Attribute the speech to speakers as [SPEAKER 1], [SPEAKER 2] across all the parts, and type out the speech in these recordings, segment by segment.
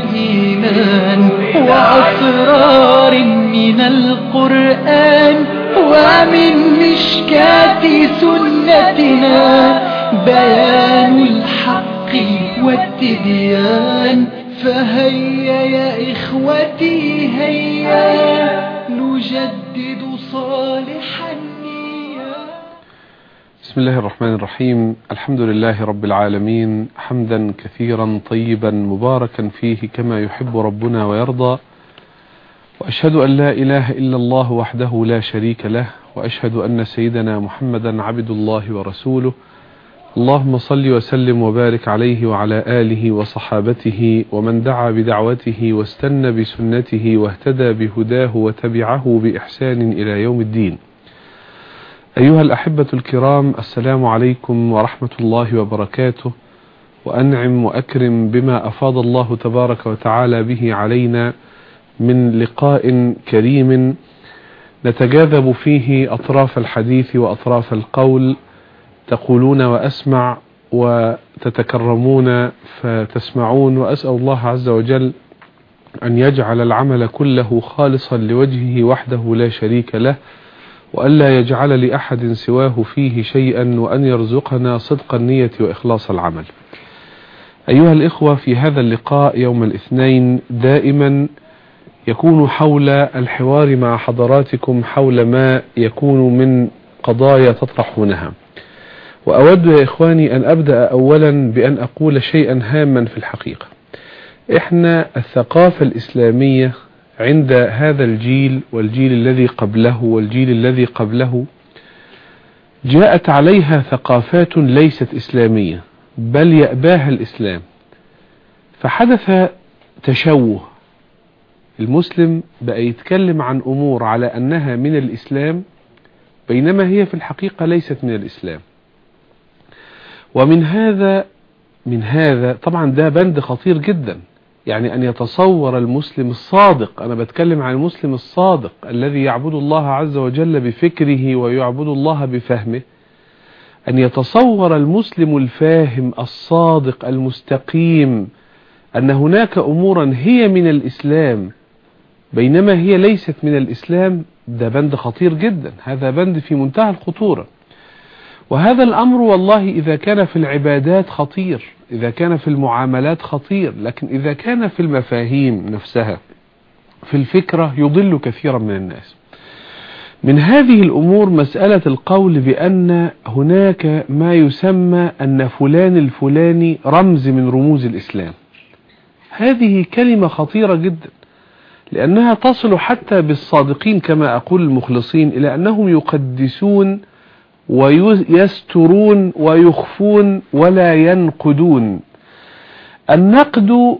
[SPEAKER 1] إيمان وأسرار من القرآن ومن مشكاة سنتنا بيان الحق والتبيان فهيا يا إخوتي
[SPEAKER 2] بسم الله الرحمن الرحيم الحمد لله رب العالمين حمدا كثيرا طيبا مباركا فيه كما يحب ربنا ويرضى وأشهد أن لا إله إلا الله وحده لا شريك له وأشهد أن سيدنا محمدا عبد الله ورسوله اللهم صل وسلم وبارك عليه وعلى آله وصحابته ومن دعا بدعوته واستنى بسنته واهتدى بهداه وتبعه بإحسان إلى يوم الدين أيها الأحبة الكرام السلام عليكم ورحمة الله وبركاته. وأنعم وأكرم بما أفاض الله تبارك وتعالى به علينا من لقاء كريم نتجاذب فيه أطراف الحديث وأطراف القول. تقولون وأسمع وتتكرمون فتسمعون وأسأل الله عز وجل أن يجعل العمل كله خالصا لوجهه وحده لا شريك له. وألا يجعل لأحد سواه فيه شيئا وأن يرزقنا صدق النية وإخلاص العمل. أيها الإخوة في هذا اللقاء يوم الاثنين دائما يكون حول الحوار مع حضراتكم حول ما يكون من قضايا تطرحونها. وأود يا إخواني أن أبدأ أولا بأن أقول شيئا هاما في الحقيقة. إحنا الثقافة الإسلامية عند هذا الجيل والجيل الذي قبله والجيل الذي قبله جاءت عليها ثقافات ليست إسلامية بل يأباها الإسلام. فحدث تشوه. المسلم بقى يتكلم عن أمور على أنها من الإسلام بينما هي في الحقيقة ليست من الإسلام. ومن هذا من هذا طبعا ده بند خطير جدا. يعني أن يتصور المسلم الصادق. أنا بتكلم عن المسلم الصادق الذي يعبد الله عز وجل بفكره ويعبد الله بفهمه. أن يتصور المسلم الفاهم الصادق المستقيم أن هناك أمورا هي من الإسلام بينما هي ليست من الإسلام ده بند خطير جدا. هذا بند في منتهى الخطورة. وهذا الأمر والله إذا كان في العبادات خطير. إذا كان في المعاملات خطير لكن إذا كان في المفاهيم نفسها في الفكرة يضل كثيرا من الناس. من هذه الأمور مسألة القول بأن هناك ما يسمى أن فلان الفلاني رمز من رموز الإسلام. هذه كلمة خطيرة جدا لأنها تصل حتى بالصادقين كما أقول المخلصين إلى أنهم يقدسون ويسترون ويخفون ولا ينقدون. النقد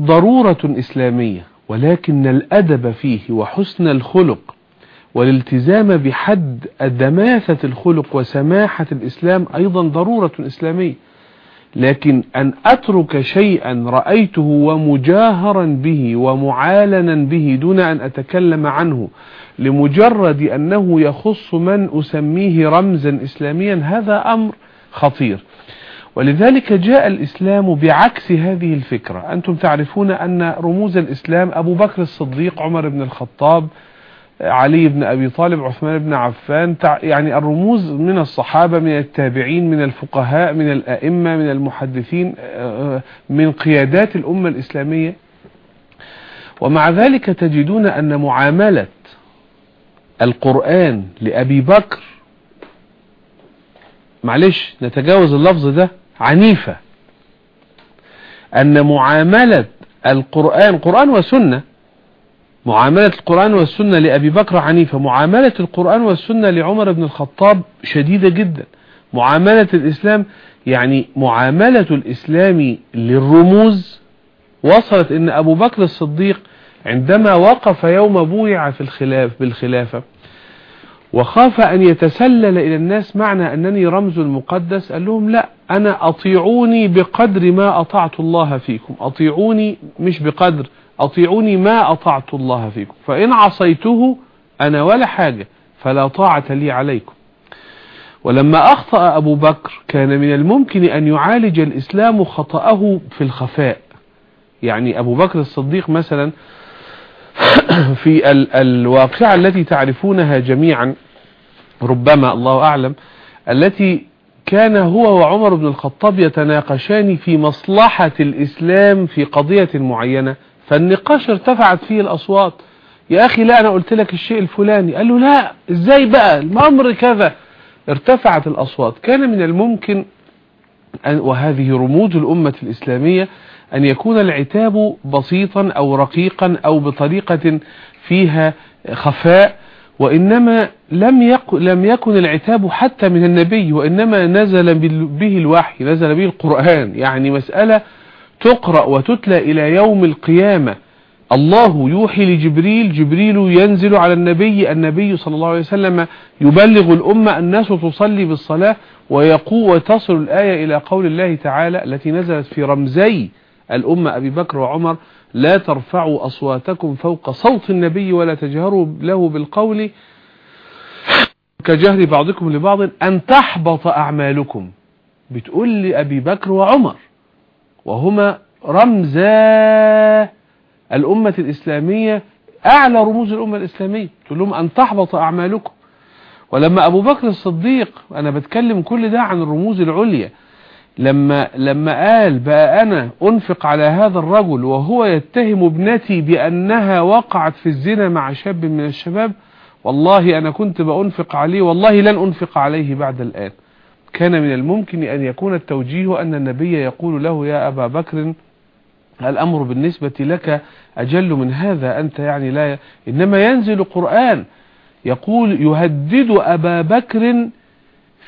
[SPEAKER 2] ضرورة إسلامية ولكن الأدب فيه وحسن الخلق والالتزام بحد دماثة الخلق وسماحة الإسلام أيضا ضرورة إسلامية. لكن أن أترك شيئا رأيته ومجاهرا به ومعالنا به دون أن أتكلم عنه لمجرد أنه يخص من أسميه رمزا إسلاميا هذا أمر خطير. ولذلك جاء الإسلام بعكس هذه الفكرة. أنتم تعرفون أن رموز الإسلام أبو بكر الصديق عمر بن الخطاب علي بن أبي طالب عثمان بن عفان يعني الرموز من الصحابة من التابعين من الفقهاء من الأئمة من المحدثين من قيادات الأمة الإسلامية. ومع ذلك تجدون أن معاملة القرآن لأبي بكر معلش نتجاوز اللفظ ده عنيفة. أن معاملة القرآن قرآن وسنة معاملة القرآن والسنة لأبي بكر عنيفة معاملة القرآن والسنة لعمر بن الخطاب شديدة جدا. معاملة الإسلام يعني معاملة الإسلام للرموز. وصلت إن أبو بكر الصديق عندما وقف يوم بويع في الخلاف بالخلافة وخاف أن يتسلل إلى الناس معنى أنني رمز المقدس قال لهم لا أنا أطيعوني بقدر ما أطعت الله فيكم. أطيعوني مش بقدر أطيعوني ما أطعت الله فيكم. فإن عصيته أنا ولا حاجة فلا طاعة لي عليكم. ولما أخطأ أبو بكر كان من الممكن أن يعالج الإسلام خطأه في الخفاء. يعني أبو بكر الصديق مثلا في ال الواقعة التي تعرفونها جميعا ربما الله أعلم التي كان هو وعمر بن الخطاب يتناقشان في مصلحة الإسلام في قضية معينة فالنقاش ارتفعت فيه الأصوات. يا أخي لا أنا قلت لك الشيء الفلاني. قال له لا إزاي بقى؟ الأمر كذا. ارتفعت الأصوات. كان من الممكن أن وهذه رموز الأمة الإسلامية أن يكون العتاب بسيطا أو رقيقا أو بطريقة فيها خفاء وإنما لم يك لم يكن العتاب حتى من النبي وإنما نزل به الوحي نزل به القرآن. يعني مسألة تقرأ وتتلى إلى يوم القيامة. الله يوحي لجبريل جبريل ينزل على النبي النبي صلى الله عليه وسلم يبلغ الأمة الناس تصلي بالصلاة ويقوى وتصل الآية إلى قول الله تعالى التي نزلت في رمزي. الأمة أبي بكر وعمر لا ترفعوا أصواتكم فوق صوت النبي ولا تجهروا له بالقول كجهر بعضكم لبعض أن تحبط أعمالكم. بتقول لأبي بكر وعمر. وهما رمزا الأمة الإسلامية أعلى رموز الأمة الإسلامية. تقول لهم أن تحبط أعمالكم. ولما أبو بكر الصديق أنا بتكلم كل ده عن الرموز العليا. لما لما قال بقى أنا أنفق على هذا الرجل وهو يتهم ابنتي بأنها وقعت في الزنا مع شاب من الشباب والله أنا كنت بأنفق عليه والله لن أنفق عليه بعد الآن. كان من الممكن أن يكون التوجيه أن النبي يقول له يا أبا بكر الأمر بالنسبة لك أجل من هذا أنت يعني لا إنما ينزل قرآن يقول يهدد أبا بكر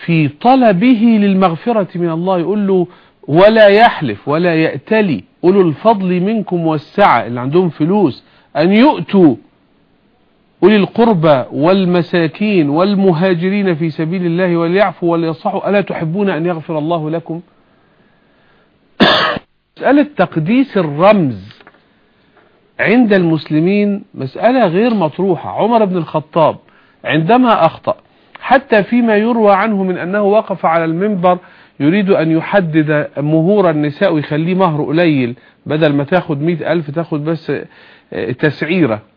[SPEAKER 2] في طلبه للمغفرة من الله يقول له ولا يحلف ولا يأتلي أولو الفضل منكم والسعة اللي عندهم فلوس أن يؤتوا أولي القربى والمساكين والمهاجرين في سبيل الله وليعفوا وليصحوا ألا تحبون أن يغفر الله لكم؟ مسألة تقديس الرمز عند المسلمين مسألة غير مطروحة. عمر بن الخطاب عندما أخطأ حتى فيما يروى عنه من أنه وقف على المنبر يريد أن يحدد مهور النساء ويخليه مهر قليل بدل ما تاخد مئة ألف تاخد بس تسعيرة.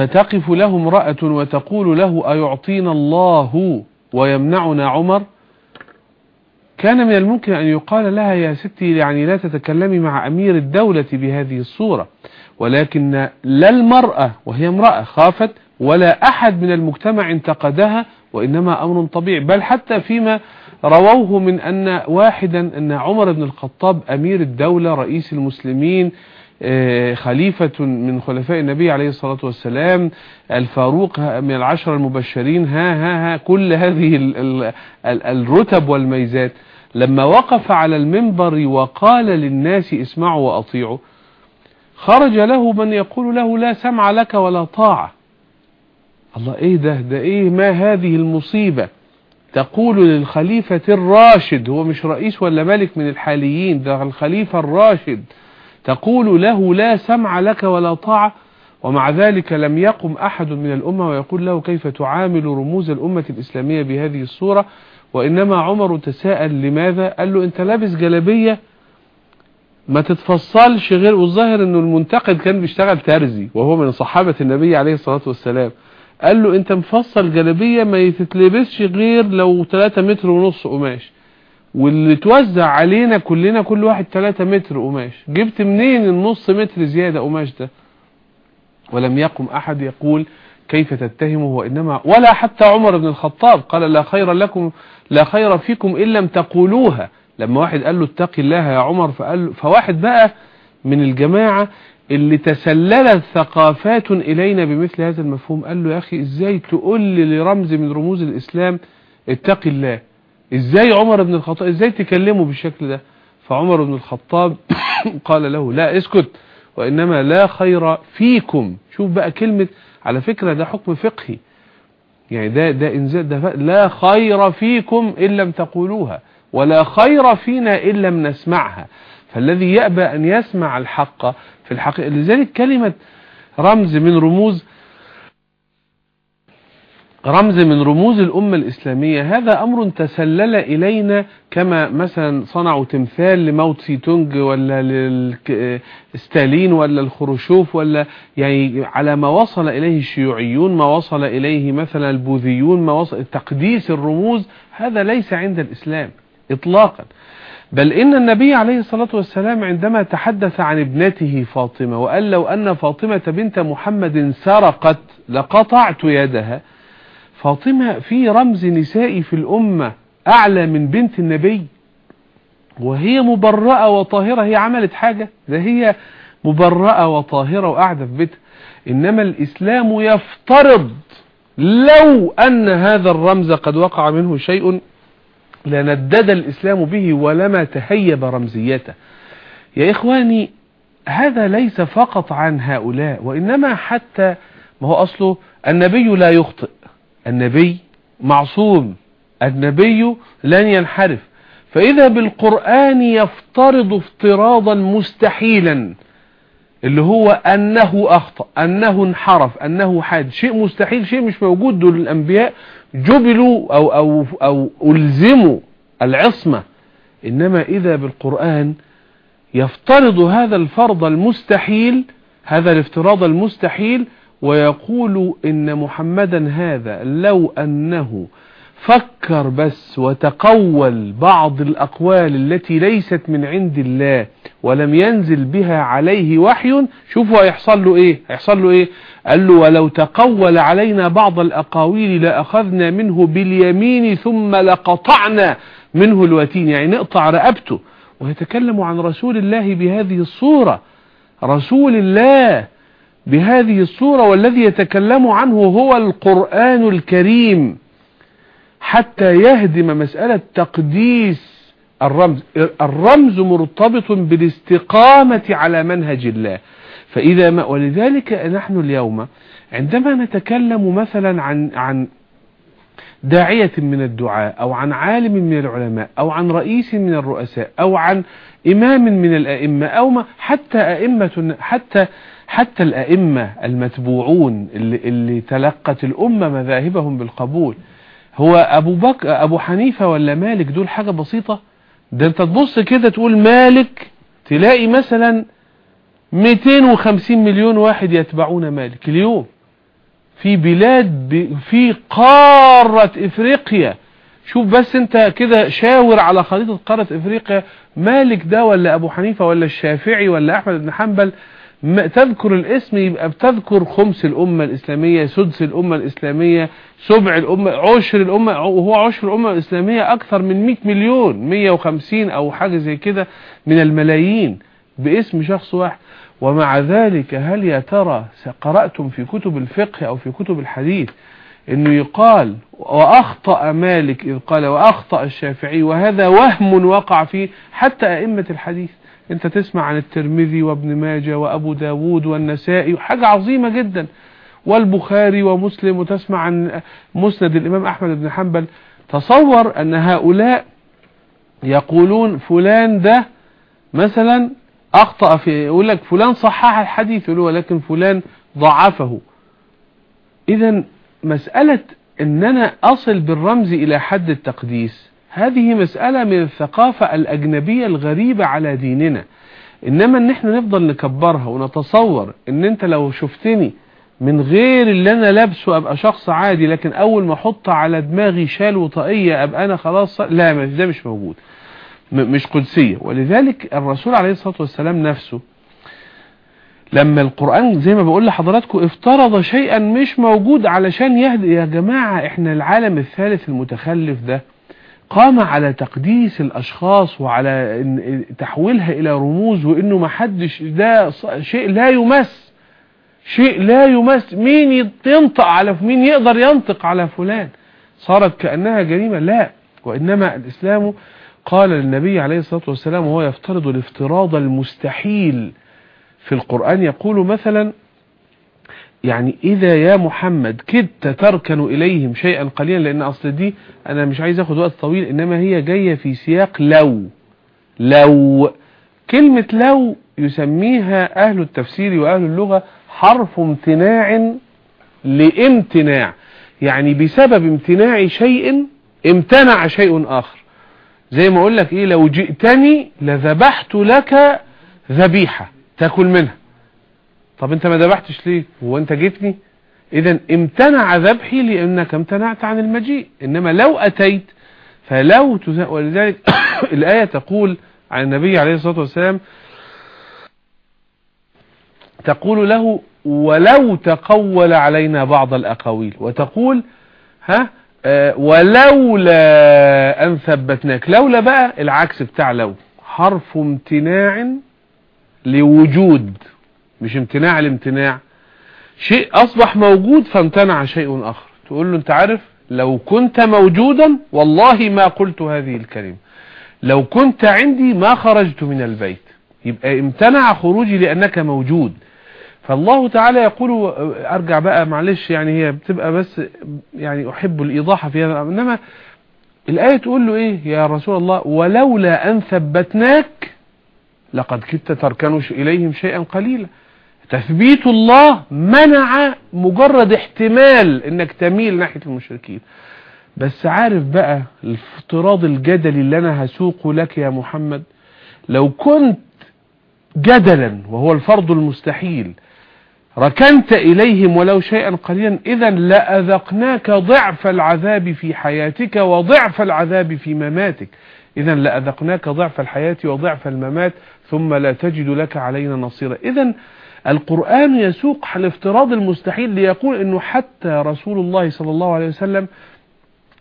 [SPEAKER 2] فتقف له امرأة وتقول له أيعطينا الله ويمنعنا عمر؟ كان من الممكن أن يقال لها يا ستي يعني لا تتكلمي مع أمير الدولة بهذه الصورة ولكن لا المرأة وهي امرأة خافت ولا أحد من المجتمع انتقدها وإنما أمر طبيعي بل حتى فيما رووه من أن واحدا أن عمر بن الخطاب أمير الدولة رئيس المسلمين خليفة من خلفاء النبي عليه الصلاة والسلام الفاروق من العشر المبشرين ها ها ها كل هذه الرتب والميزات. لما وقف على المنبر وقال للناس اسمعوا وأطيعوا خرج له من يقول له لا سمع لك ولا طاعة. الله إيه ده؟ ده إيه؟ ما هذه المصيبة؟ تقول للخليفة الراشد هو مش رئيس ولا ملك من الحاليين ده الخليفة الراشد. تقول له لا سمع لك ولا طاعة ومع ذلك لم يقم أحد من الأمة ويقول له كيف تعامل رموز الأمة الإسلامية بهذه الصورة؟ وإنما عمر تساءل لماذا؟ قال له أنت لابس جلبية ما تتفصلش غير والظاهر أنه المنتقد كان بيشتغل ترزي وهو من صحابة النبي عليه الصلاة والسلام. قال له أنت مفصل جلبية ما تتلبسش غير لو 3 متر ونص قماش. واللي توزع علينا كلنا كل واحد 3 متر قماش. جبت منين النص متر زيادة قماش ده؟ ولم يقم أحد يقول كيف تتهمه وإنما ولا حتى عمر بن الخطاب قال لا خير لكم لا خير فيكم إن لم تقولوها. لما واحد قال له اتق الله يا عمر فقال فواحد بقى من الجماعة اللي تسللت ثقافات إلينا بمثل هذا المفهوم قال له يا أخي إزاي تقول لرمز من رموز الإسلام اتق الله؟ إزاي عمر بن الخطاب إزاي تكلمه بالشكل ده؟ فعمر بن الخطاب قال له لا اسكت وإنما لا خير فيكم. شوف بقى كلمة على فكرة ده حكم فقهي. يعني ده ده انزال ده لا خير فيكم إن لم تقولوها ولا خير فينا إن لم نسمعها. فالذي يأبى أن يسمع الحق في الحقيقة لذلك كلمة رمز من رموز رمز من رموز الأمة الإسلامية. هذا أمر تسلل إلينا كما مثلا صنعوا تمثال لموت سي تونج ولا لستالين ولا الخروشوف ولا يعني على ما وصل إليه الشيوعيون ما وصل إليه مثلا البوذيون ما وصل تقديس الرموز. هذا ليس عند الإسلام إطلاقا. بل إن النبي عليه الصلاة والسلام عندما تحدث عن ابنته فاطمة وقال لو أن فاطمة بنت محمد سرقت لقطعت يدها فاطمة في رمز نسائي في الأمة أعلى من بنت النبي وهي مبرأة وطاهرة. هي عملت حاجة؟ ده هي مبرأة وطاهرة وقاعدة في بيتها. إنما الإسلام يفترض لو أن هذا الرمز قد وقع منه شيء لندد الإسلام به ولما تهيب رمزيته. يا إخواني هذا ليس فقط عن هؤلاء وإنما حتى ما هو أصله النبي لا يخطئ. النبي معصوم النبي لن ينحرف. فإذا بالقرآن يفترض افتراضا مستحيلا اللي هو أنه أخطأ أنه انحرف أنه حاد. شيء مستحيل شيء مش موجود. دول الأنبياء جبلوا أو, أو, أو ألزموا العصمة. إنما إذا بالقرآن يفترض هذا الفرض المستحيل هذا الافتراض المستحيل ويقول إن محمدا هذا لو أنه فكر بس وتقول بعض الأقوال التي ليست من عند الله ولم ينزل بها عليه وحي شوفوا هيحصل له إيه؟ هيحصل له إيه؟ قال له ولو تقول علينا بعض الأقاويل لأخذنا منه باليمين ثم لقطعنا منه الوتين. يعني نقطع رقبته. ويتكلم عن رسول الله بهذه الصورة. رسول الله بهذه الصورة والذي يتكلم عنه هو القرآن الكريم حتى يهدم مسألة تقديس الرمز. الرمز مرتبط بالاستقامة على منهج الله. فإذا ما ولذلك نحن اليوم عندما نتكلم مثلا عن عن داعية من الدعاء أو عن عالم من العلماء أو عن رئيس من الرؤساء أو عن إمام من الأئمة أو ما حتى أئمة حتى حتى الأئمة المتبوعون اللي, اللي تلقت الأمة مذاهبهم بالقبول. هو أبو بكر أبو حنيفة ولا مالك دول حاجة بسيطة؟ ده أنت تبص كده تقول مالك تلاقي مثلا 250 مليون واحد يتبعون مالك اليوم. في بلاد في قارة إفريقيا. شوف بس أنت كده شاور على خريطة قارة إفريقيا. مالك ده ولا أبو حنيفة ولا الشافعي ولا أحمد بن حنبل تذكر الاسم يبقى بتذكر خمس الأمة الإسلامية سدس الأمة الإسلامية سبع الأمة عشر الأمة وهو عشر الأمة الإسلامية أكثر من 100 مليون 150 أو حاجة زي كده من الملايين باسم شخص واحد. ومع ذلك هل يا ترى قرأتم في كتب الفقه أو في كتب الحديث إنه يقال وأخطأ مالك إذ قال وأخطأ الشافعي وهذا وهم وقع فيه حتى أئمة الحديث؟ انت تسمع عن الترمذي وابن ماجه وابو داود والنسائي حاجة عظيمة جدا. والبخاري ومسلم وتسمع عن مسند الإمام أحمد بن حنبل تصور أن هؤلاء يقولون فلان ده مثلا أخطأ في يقول لك فلان صحح الحديث ولكن فلان ضعفه. اذا مسألة ان أنا أصل بالرمز إلى حد التقديس. هذه مسألة من الثقافة الأجنبية الغريبة على ديننا. إنما إن إحنا نفضل نكبرها ونتصور إن أنت لو شفتني من غير اللي أنا لابسه أبقى شخص عادي لكن أول ما أحط على دماغي شال وطاقية أبقى أنا خلاص لا ده مش موجود. مش قدسية. ولذلك الرسول عليه الصلاة والسلام نفسه لما القرآن زي ما بقول لحضراتكم افترض شيئا مش موجود علشان يهدي يا جماعة إحنا العالم الثالث المتخلف ده قام على تقديس الأشخاص وعلى تحويلها إلى رموز وإنه ما حدش ده شيء لا يمس. شيء لا يمس. مين ينطق على مين يقدر ينطق على فلان؟ صارت كأنها جريمة؟ لا. وإنما الإسلام قال للنبي عليه الصلاة والسلام وهو يفترض الافتراض المستحيل في القرآن يقول مثلا يعني إذا يا محمد كدت تركن إليهم شيئا قليلا لأن أصل دي أنا مش عايز أخد وقت طويل إنما هي جاية في سياق لو. لو. كلمة لو يسميها أهل التفسير وأهل اللغة حرف امتناع لامتناع. يعني بسبب امتناع شيء امتنع شيء آخر. زي ما أقول لك إيه لو جئتني لذبحت لك ذبيحة تاكل منها. طب انت ما ذبحتش ليه؟ هو انت جيتني؟ اذا امتنع ذبحي لأنك امتنعت عن المجيء. إنما لو أتيت فلو تز... ولذلك الآية تقول عن النبي عليه الصلاة والسلام تقول له ولو تقول علينا بعض الأقاويل. وتقول ها؟ آه ولولا أن ثبتناك. لولا بقى العكس بتاع لو. حرف امتناع لوجود. مش امتناع الامتناع. شيء أصبح موجود فامتنع شيء آخر. تقول له أنت عارف لو كنت موجودا والله ما قلت هذه الكلمة. لو كنت عندي ما خرجت من البيت. يبقى امتنع خروجي لأنك موجود. فالله تعالى يقول أرجع بقى معلش يعني هي بتبقى بس يعني أحب الايضاح في هذا. إنما الآية تقول له إيه؟ يا رسول الله ولولا أن ثبتناك لقد كدت تركن إليهم شيئا قليلا. تثبيت الله منع مجرد احتمال إنك تميل ناحية المشركين. بس عارف بقى الافتراض الجدلي اللي أنا هسوقه لك يا محمد؟ لو كنت جدلا وهو الفرض المستحيل ركنت إليهم ولو شيئا قليلا إذا لأذقناك ضعف العذاب في حياتك وضعف العذاب في مماتك. إذا لأذقناك ضعف الحياة وضعف الممات ثم لا تجد لك علينا نصيرا. إذا القرآن يسوق الافتراض المستحيل ليقول أنه حتى رسول الله صلى الله عليه وسلم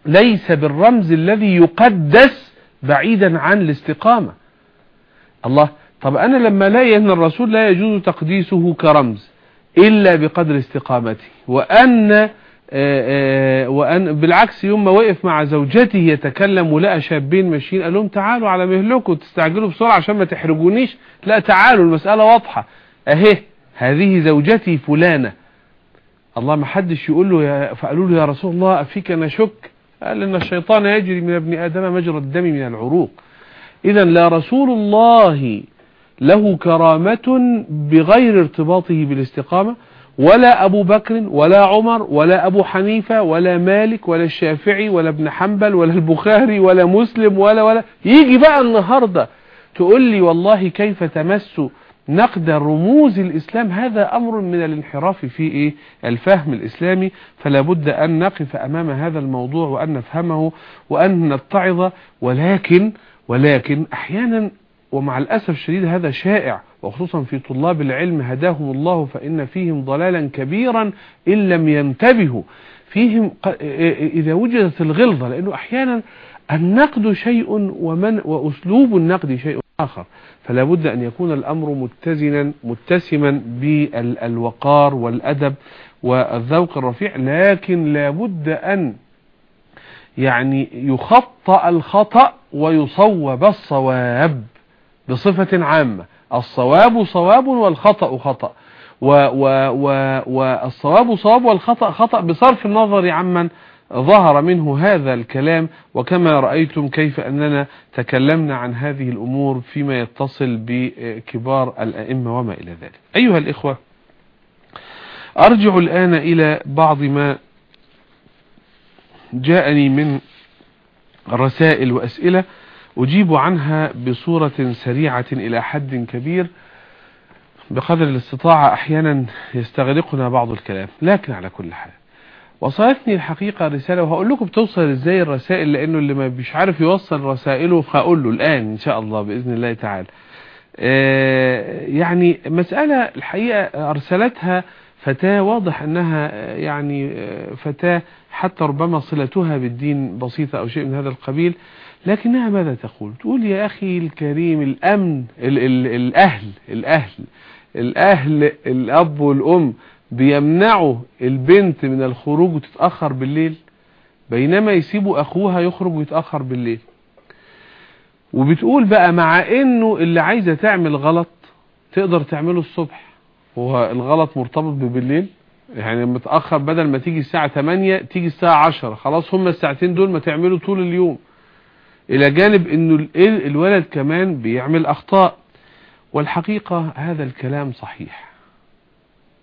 [SPEAKER 2] ليس بالرمز الذي يقدس بعيدا عن الاستقامة. الله طب أنا لما الاقي أن الرسول لا يجوز تقديسه كرمز إلا بقدر استقامته. وأن وأن بالعكس يوم ما وقف مع زوجته يتكلم ولقى شابين ماشيين قال لهم تعالوا على مهلكم تستعجلوا بسرعة عشان ما تحرجونيش. لا تعالوا المسألة واضحة. أهي هذه زوجتي فلانة. الله ما حدش يقول له يا فقالوا له يا رسول الله أفيك نشك؟ قال إن الشيطان يجري من ابن آدم مجرى الدم من العروق. إذا لا رسول الله له كرامة بغير ارتباطه بالاستقامة ولا أبو بكر ولا عمر ولا أبو حنيفة ولا مالك ولا الشافعي ولا ابن حنبل ولا البخاري ولا مسلم ولا ولا. يجي بقى النهاردة تقول لي والله كيف تمس نقد رموز الإسلام هذا أمر من الانحراف في إيه؟ الفهم الإسلامي. فلا بد أن نقف أمام هذا الموضوع وأن نفهمه وأن نتعظ. ولكن ولكن أحيانا ومع الأسف الشديد هذا شائع وخصوصا في طلاب العلم هداهم الله فإن فيهم ضلالا كبيرا إن لم ينتبهوا. فيهم إذا وجدت الغلظة لأنه أحيانا النقد شيء ومن وأسلوب النقد شيء آخر. فلا بد أن يكون الأمر متزنا متسما بالوقار والأدب والذوق الرفيع لكن لا بد أن يعني يخطأ الخطأ ويصوب الصواب بصفة عامة. الصواب صواب والخطأ خطأ. والصواب صواب والخطأ خطأ بصرف النظر عمن ظهر منه هذا الكلام وكما رأيتم كيف أننا تكلمنا عن هذه الأمور فيما يتصل بكبار الأئمة وما إلى ذلك. أيها الإخوة أرجع الآن إلى بعض ما جاءني من رسائل وأسئلة أجيب عنها بصورة سريعة إلى حد كبير. بقدر الاستطاعة أحيانا يستغرقنا بعض الكلام لكن على كل حال. وصلتني الحقيقة رسالة وهقول لكم بتوصل إزاي الرسائل لأنه اللي ما مش عارف يوصل رسائله فهقول له الآن إن شاء الله بإذن الله تعالى. يعني مسألة الحقيقة أرسلتها فتاة واضح أنها يعني فتاة حتى ربما صلتها بالدين بسيطة أو شيء من هذا القبيل. لكنها ماذا تقول؟ تقول يا أخي الكريم الأمن ال ال الأهل الأهل الأهل الأب والأم بيمنعوا البنت من الخروج وتتأخر بالليل بينما يسيبوا أخوها يخرج ويتأخر بالليل. وبتقول بقى مع إنه اللي عايزة تعمل غلط تقدر تعمله الصبح. هو الغلط مرتبط بالليل يعني متأخر بدل ما تيجي الساعة 8 تيجي الساعة 10 خلاص هم الساعتين دول ما تعملوا طول اليوم. إلى جانب إنه الولد كمان بيعمل أخطاء. والحقيقة هذا الكلام صحيح.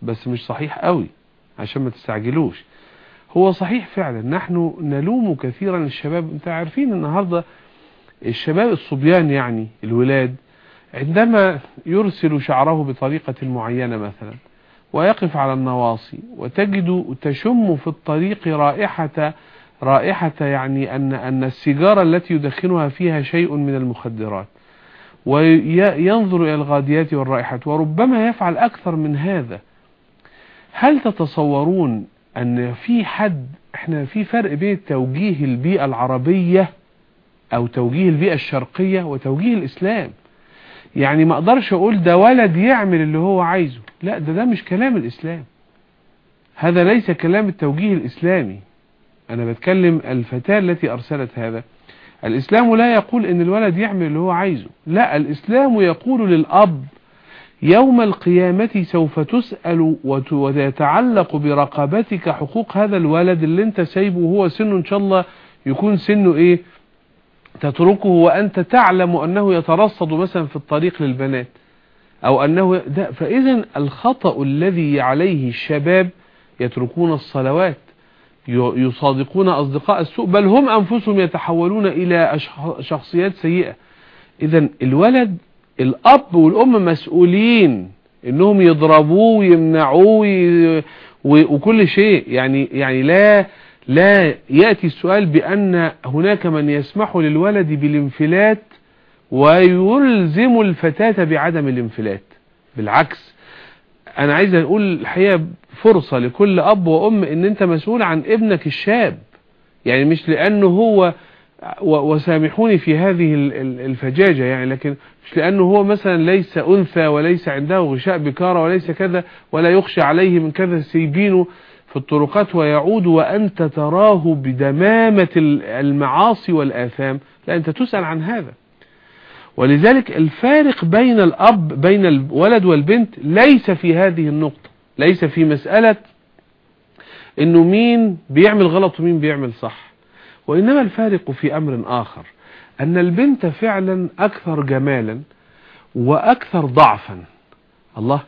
[SPEAKER 2] بس مش صحيح قوي عشان ما تستعجلوش. هو صحيح فعلا نحن نلوم كثيرا الشباب. انت عارفين النهاردة الشباب الصبيان يعني الولاد عندما يرسل شعره بطريقة معينة مثلا ويقف على النواصي وتجد تشم في الطريق رائحة رائحة يعني أن أن السيجارة التي يدخنها فيها شيء من المخدرات. وينظر إلى الغاديات والرائحات وربما يفعل أكثر من هذا. هل تتصورون أن في حد إحنا في فرق بين توجيه البيئة العربية أو توجيه البيئة الشرقية وتوجيه الإسلام؟ يعني ما أقدرش أقول ده ولد يعمل اللي هو عايزه. لا ده ده مش كلام الإسلام. هذا ليس كلام التوجيه الإسلامي. أنا بتكلم الفتاة التي أرسلت هذا. الإسلام لا يقول إن الولد يعمل اللي هو عايزه. لا الإسلام يقول للأب يوم القيامة سوف تسأل ويتعلق برقبتك حقوق هذا الولد اللي انت سايبه وهو سنه إن شاء الله يكون سنه إيه؟ تتركه وأنت تعلم أنه يترصد مثلا في الطريق للبنات. أو أنه ده فإذا الخطأ الذي عليه الشباب يتركون الصلوات يصادقون أصدقاء السوء بل هم أنفسهم يتحولون إلى شخصيات سيئة. إذا الولد الأب والأم مسؤولين إنهم يضربوه ويمنعوه وكل شيء. يعني يعني لا لا يأتي السؤال بأن هناك من يسمح للولد بالانفلات ويلزم الفتاة بعدم الانفلات. بالعكس أنا عايز أقول الحقيقة فرصة لكل أب وأم أن أنت مسؤول عن ابنك الشاب. يعني مش لأنه هو وسامحوني في هذه الفجاجة يعني لكن مش لأنه هو مثلا ليس أنثى وليس عنده غشاء بكارة وليس كذا ولا يخشى عليه من كذا سيبينه في الطرقات ويعود وأنت تراه بدمامة المعاصي والآثام. لا أنت تسأل عن هذا. ولذلك الفارق بين الأب بين الولد والبنت ليس في هذه النقطة. ليس في مسألة إنه مين بيعمل غلط ومين بيعمل صح. وإنما الفارق في أمر آخر أن البنت فعلا أكثر جمالا وأكثر ضعفا. الله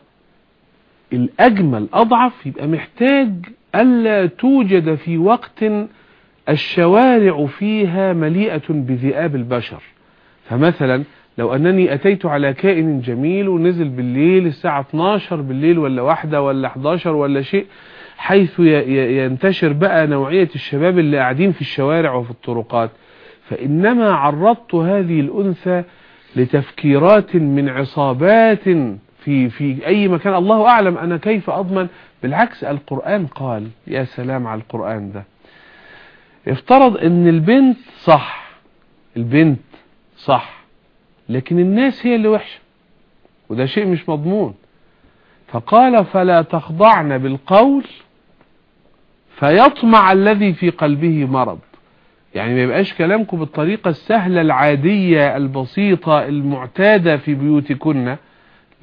[SPEAKER 2] الأجمل أضعف يبقى محتاج ألا توجد في وقت الشوارع فيها مليئة بذئاب البشر. فمثلا لو أنني أتيت على كائن جميل ونزل بالليل الساعة 12 بالليل ولا واحدة ولا 11 ولا شيء حيث ينتشر بقى نوعية الشباب اللي قاعدين في الشوارع وفي الطرقات. فإنما عرضت هذه الأنثى لتفكيرات من عصابات في في أي مكان. الله أعلم أنا كيف أضمن. بالعكس القرآن قال يا سلام على القرآن ده. افترض إن البنت صح البنت صح لكن الناس هي اللي وحشة وده شيء مش مضمون. فقال فلا تخضعن بالقول فيطمع الذي في قلبه مرض. يعني ما يبقاش كلامكم بالطريقة السهلة العادية البسيطة المعتادة في بيوتكن.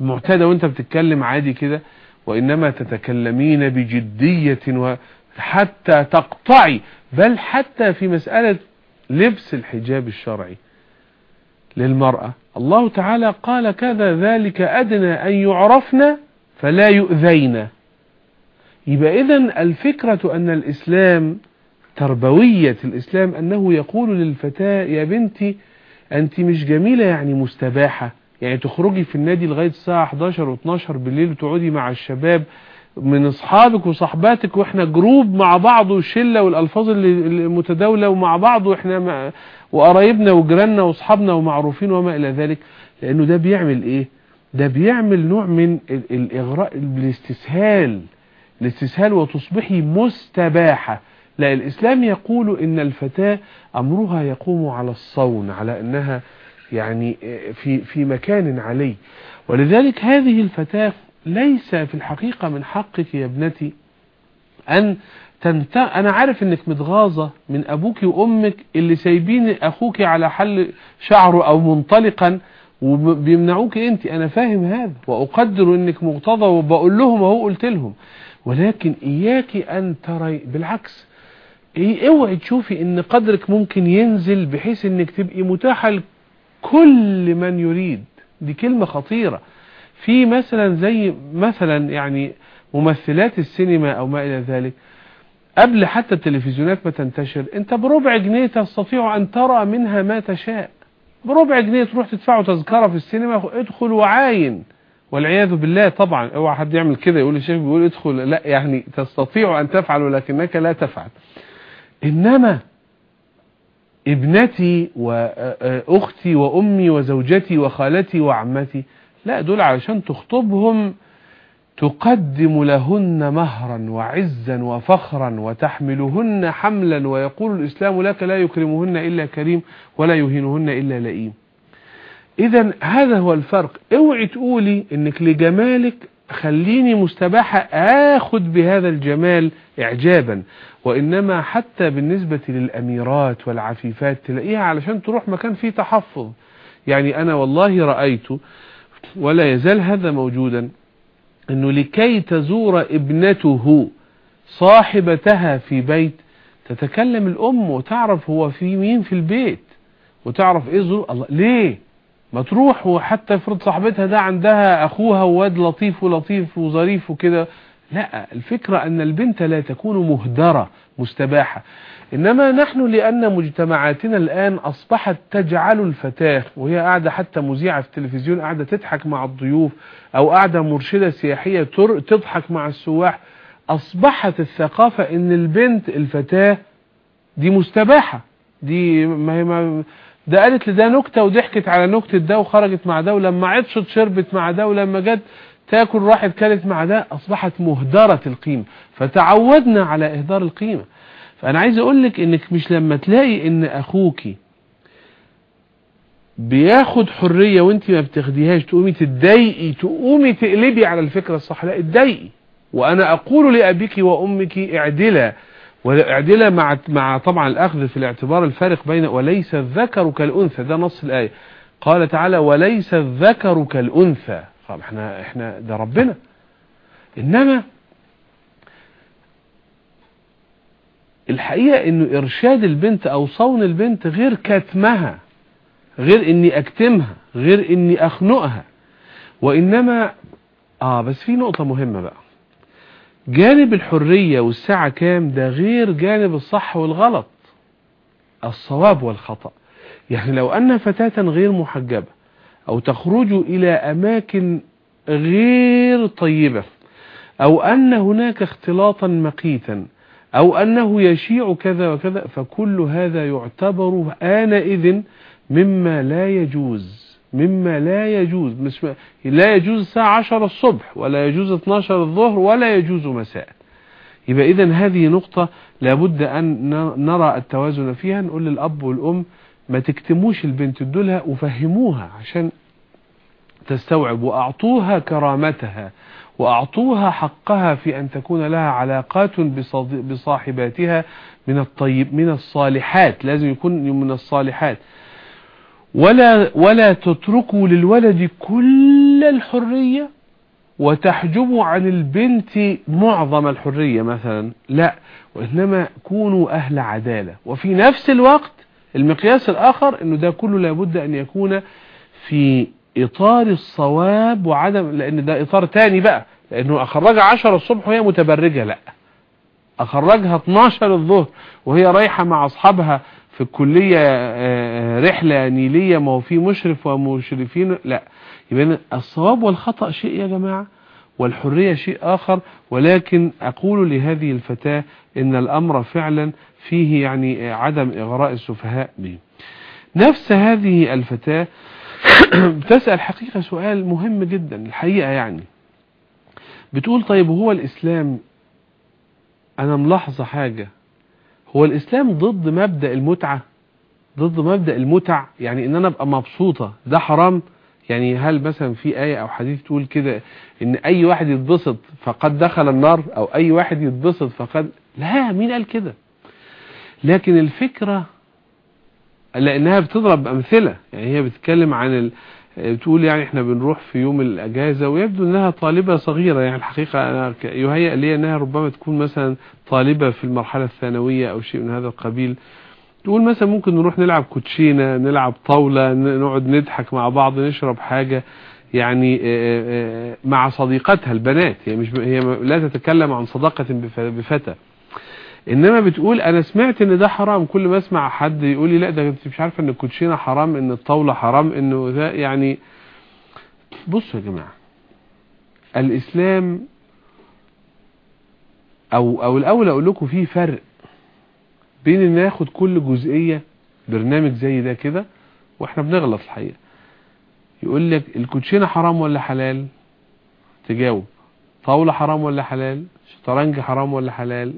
[SPEAKER 2] المعتادة وانت بتتكلم عادي كده وإنما تتكلمين بجدية حتى تقطعي بل حتى في مسألة لبس الحجاب الشرعي للمرأة. الله تعالى قال كذا ذلك أدنى أن يعرفن فلا يؤذين. يبقى إذن الفكرة أن الإسلام تربوية الإسلام أنه يقول للفتاة يا بنتي أنت مش جميلة يعني مستباحة يعني تخرجي في النادي لغاية الساعة 11 و12 بالليل وتقعدي مع الشباب من أصحابك وصحباتك وإحنا جروب مع بعض وشلة والألفاظ اللي متداولة ومع بعض وإحنا وقرايبنا وجيراننا وأصحابنا ومعروفين وما إلى ذلك. لأنه ده بيعمل إيه؟ ده بيعمل نوع من الإغراء بالاستسهال الاستسهال وتصبحي مستباحة. لا الإسلام يقول إن الفتاة أمرها يقوم على الصون على أنها يعني في في مكان علي. ولذلك هذه الفتاة ليس في الحقيقة من حقك يا ابنتي أن تنت... أنا عارف أنك متغاظة من أبوك وأمك اللي سايبين أخوك على حل شعره أو منطلقا وبيمنعوك أنت. أنا فاهم هذا وأقدر أنك مغتظة وبقول لهم أهو قلت لهم. ولكن إياك أن تري بالعكس إيه اوعي تشوفي إن قدرك ممكن ينزل بحيث إنك تبقي متاحة كل من يريد. دي كلمة خطيرة. في مثلا زي مثلا يعني ممثلات السينما أو ما إلى ذلك قبل حتى التلفزيونات ما تنتشر أنت بربع جنيه تستطيع أن ترى منها ما تشاء. بربع جنيه تروح تدفعه تذكرة في السينما ادخل وعاين. والعياذ بالله طبعا أوعى حد يعمل كده يقول الشيخ بيقول ادخل. لا يعني تستطيع أن تفعل ولكنك لا تفعل. إنما ابنتي وأختي وأمي وزوجتي وخالتي وعمتي لا دول علشان تخطبهم تقدم لهن مهرا وعزا وفخرا وتحملهن حملا ويقول الإسلام لك لا يكرمهن إلا كريم ولا يهينهن إلا لئيم. إذا هذا هو الفرق. اوعي تقولي إنك لجمالك خليني مستباحة اخد بهذا الجمال اعجابا وإنما حتى بالنسبة للأميرات والعفيفات تلاقيها علشان تروح مكان فيه تحفظ. يعني أنا والله رأيت ولا يزال هذا موجودا إنه لكي تزور ابنته صاحبتها في بيت تتكلم الأم وتعرف هو في مين في البيت وتعرف إيه ظروف الله. ليه؟ ما تروح وحتى افرض صاحبتها ده عندها أخوها وواد لطيف ولطيف وظريف وكده. لا الفكرة أن البنت لا تكون مهدرة مستباحة. إنما نحن لأن مجتمعاتنا الآن أصبحت تجعل الفتاة وهي قاعدة حتى مذيعة في التلفزيون قاعدة تضحك مع الضيوف أو قاعدة مرشدة سياحية تضحك مع السواح. أصبحت الثقافة إن البنت الفتاة دي مستباحة. دي ما هي ما ده قالت لده نكتة وضحكت على نكتة ده وخرجت مع ده ولما عطشت شربت مع ده ولما جت تاكل راحت كانت مع ده أصبحت مهدرة القيمة فتعودنا على إهدار القيمة. فأنا عايز أقول لك إنك مش لما تلاقي إن اخوكي بياخد حرية وأنت ما بتاخديهاش تقومي تتضايقي تقومي تقلبي على الفكرة الصح لا اتضايقي. وأنا أقول لأبيك وأمك اعدلا واعدلا مع مع طبعا الأخذ في الاعتبار الفارق بين وليس الذكر كالأنثى ده نص الآية. قال تعالى وليس الذكر كالأنثى. طب إحنا إحنا ده ربنا. إنما الحقيقة إنه إرشاد البنت أو صون البنت غير كتمها غير إني أكتمها غير إني أخنقها. وإنما آه بس في نقطة مهمة بقى. جانب الحرية والساعة كام؟ ده غير جانب الصح والغلط. الصواب والخطأ. يعني لو أن فتاة غير محجبة أو تخرج إلى أماكن غير طيبة أو أن هناك اختلاطا مقيتا أو أنه يشيع كذا وكذا فكل هذا يعتبر آنئذ مما لا يجوز. مما لا يجوز مش لا يجوز الساعة 10 الصبح ولا يجوز 12 الظهر ولا يجوز مساء. يبقى إذا هذه نقطة لابد أن نرى التوازن فيها نقول للأب والأم ما تكتموش البنت دولها وفهموها عشان تستوعب وأعطوها كرامتها وأعطوها حقها في أن تكون لها علاقات بصاحباتها من الطيب من الصالحات لازم يكون من الصالحات. ولا ولا تتركوا للولد كل الحرية وتحجبوا عن البنت معظم الحرية مثلا. لا وإنما كونوا أهل عدالة. وفي نفس الوقت المقياس الآخر أنه ده كله لابد أن يكون في إطار الصواب وعدم لأن ده إطار تاني بقى. لأنه أخرجها 10 الصبح وهي متبرجة. لا أخرجها 12 الظهر وهي رايحة مع أصحابها في الكلية رحلة نيلية ما هو في مشرف ومشرفين لا. يبقى الصواب والخطأ شيء يا جماعة والحرية شيء آخر. ولكن أقول لهذه الفتاة إن الأمر فعلا فيه يعني عدم إغراء السفهاء به. نفس هذه الفتاة بتسأل حقيقة سؤال مهم جدا الحقيقة يعني. بتقول طيب هو الإسلام أنا ملاحظة حاجة. هو الإسلام ضد مبدأ المتعة؟ ضد مبدأ المتع؟ يعني إن أنا أبقى مبسوطة ده حرام؟ يعني هل مثلا في آية أو حديث تقول كده إن أي واحد يتبسط فقد دخل النار أو أي واحد يتبسط فقد؟ لا مين قال كده؟ لكن الفكرة لأنها بتضرب أمثلة. يعني هي بتتكلم عن. بتقول يعني إحنا بنروح في يوم الأجازة ويبدو إنها طالبة صغيرة. يعني الحقيقة أنا يهيأ لي إنها ربما تكون مثلا طالبة في المرحلة الثانوية أو شيء من هذا القبيل. تقول مثلا ممكن نروح نلعب كوتشينة نلعب طاولة نقعد نضحك مع بعض نشرب حاجة يعني مع صديقتها البنات. هي مش هي لا تتكلم عن صداقة بفتى. إنما بتقول أنا سمعت إن ده حرام. كل ما أسمع حد يقول لي لا ده أنت مش عارفة إن الكوتشينة حرام إن الطاولة حرام إنه ده يعني بصوا يا جماعة الإسلام أو أو الأول أقول لكم في فرق بين إن ناخد كل جزئية برنامج زي ده كده وإحنا بنغلط الحقيقة. يقول لك الكوتشينة حرام ولا حلال؟ تجاوب. طاولة حرام ولا حلال؟ شطرنج حرام ولا حلال؟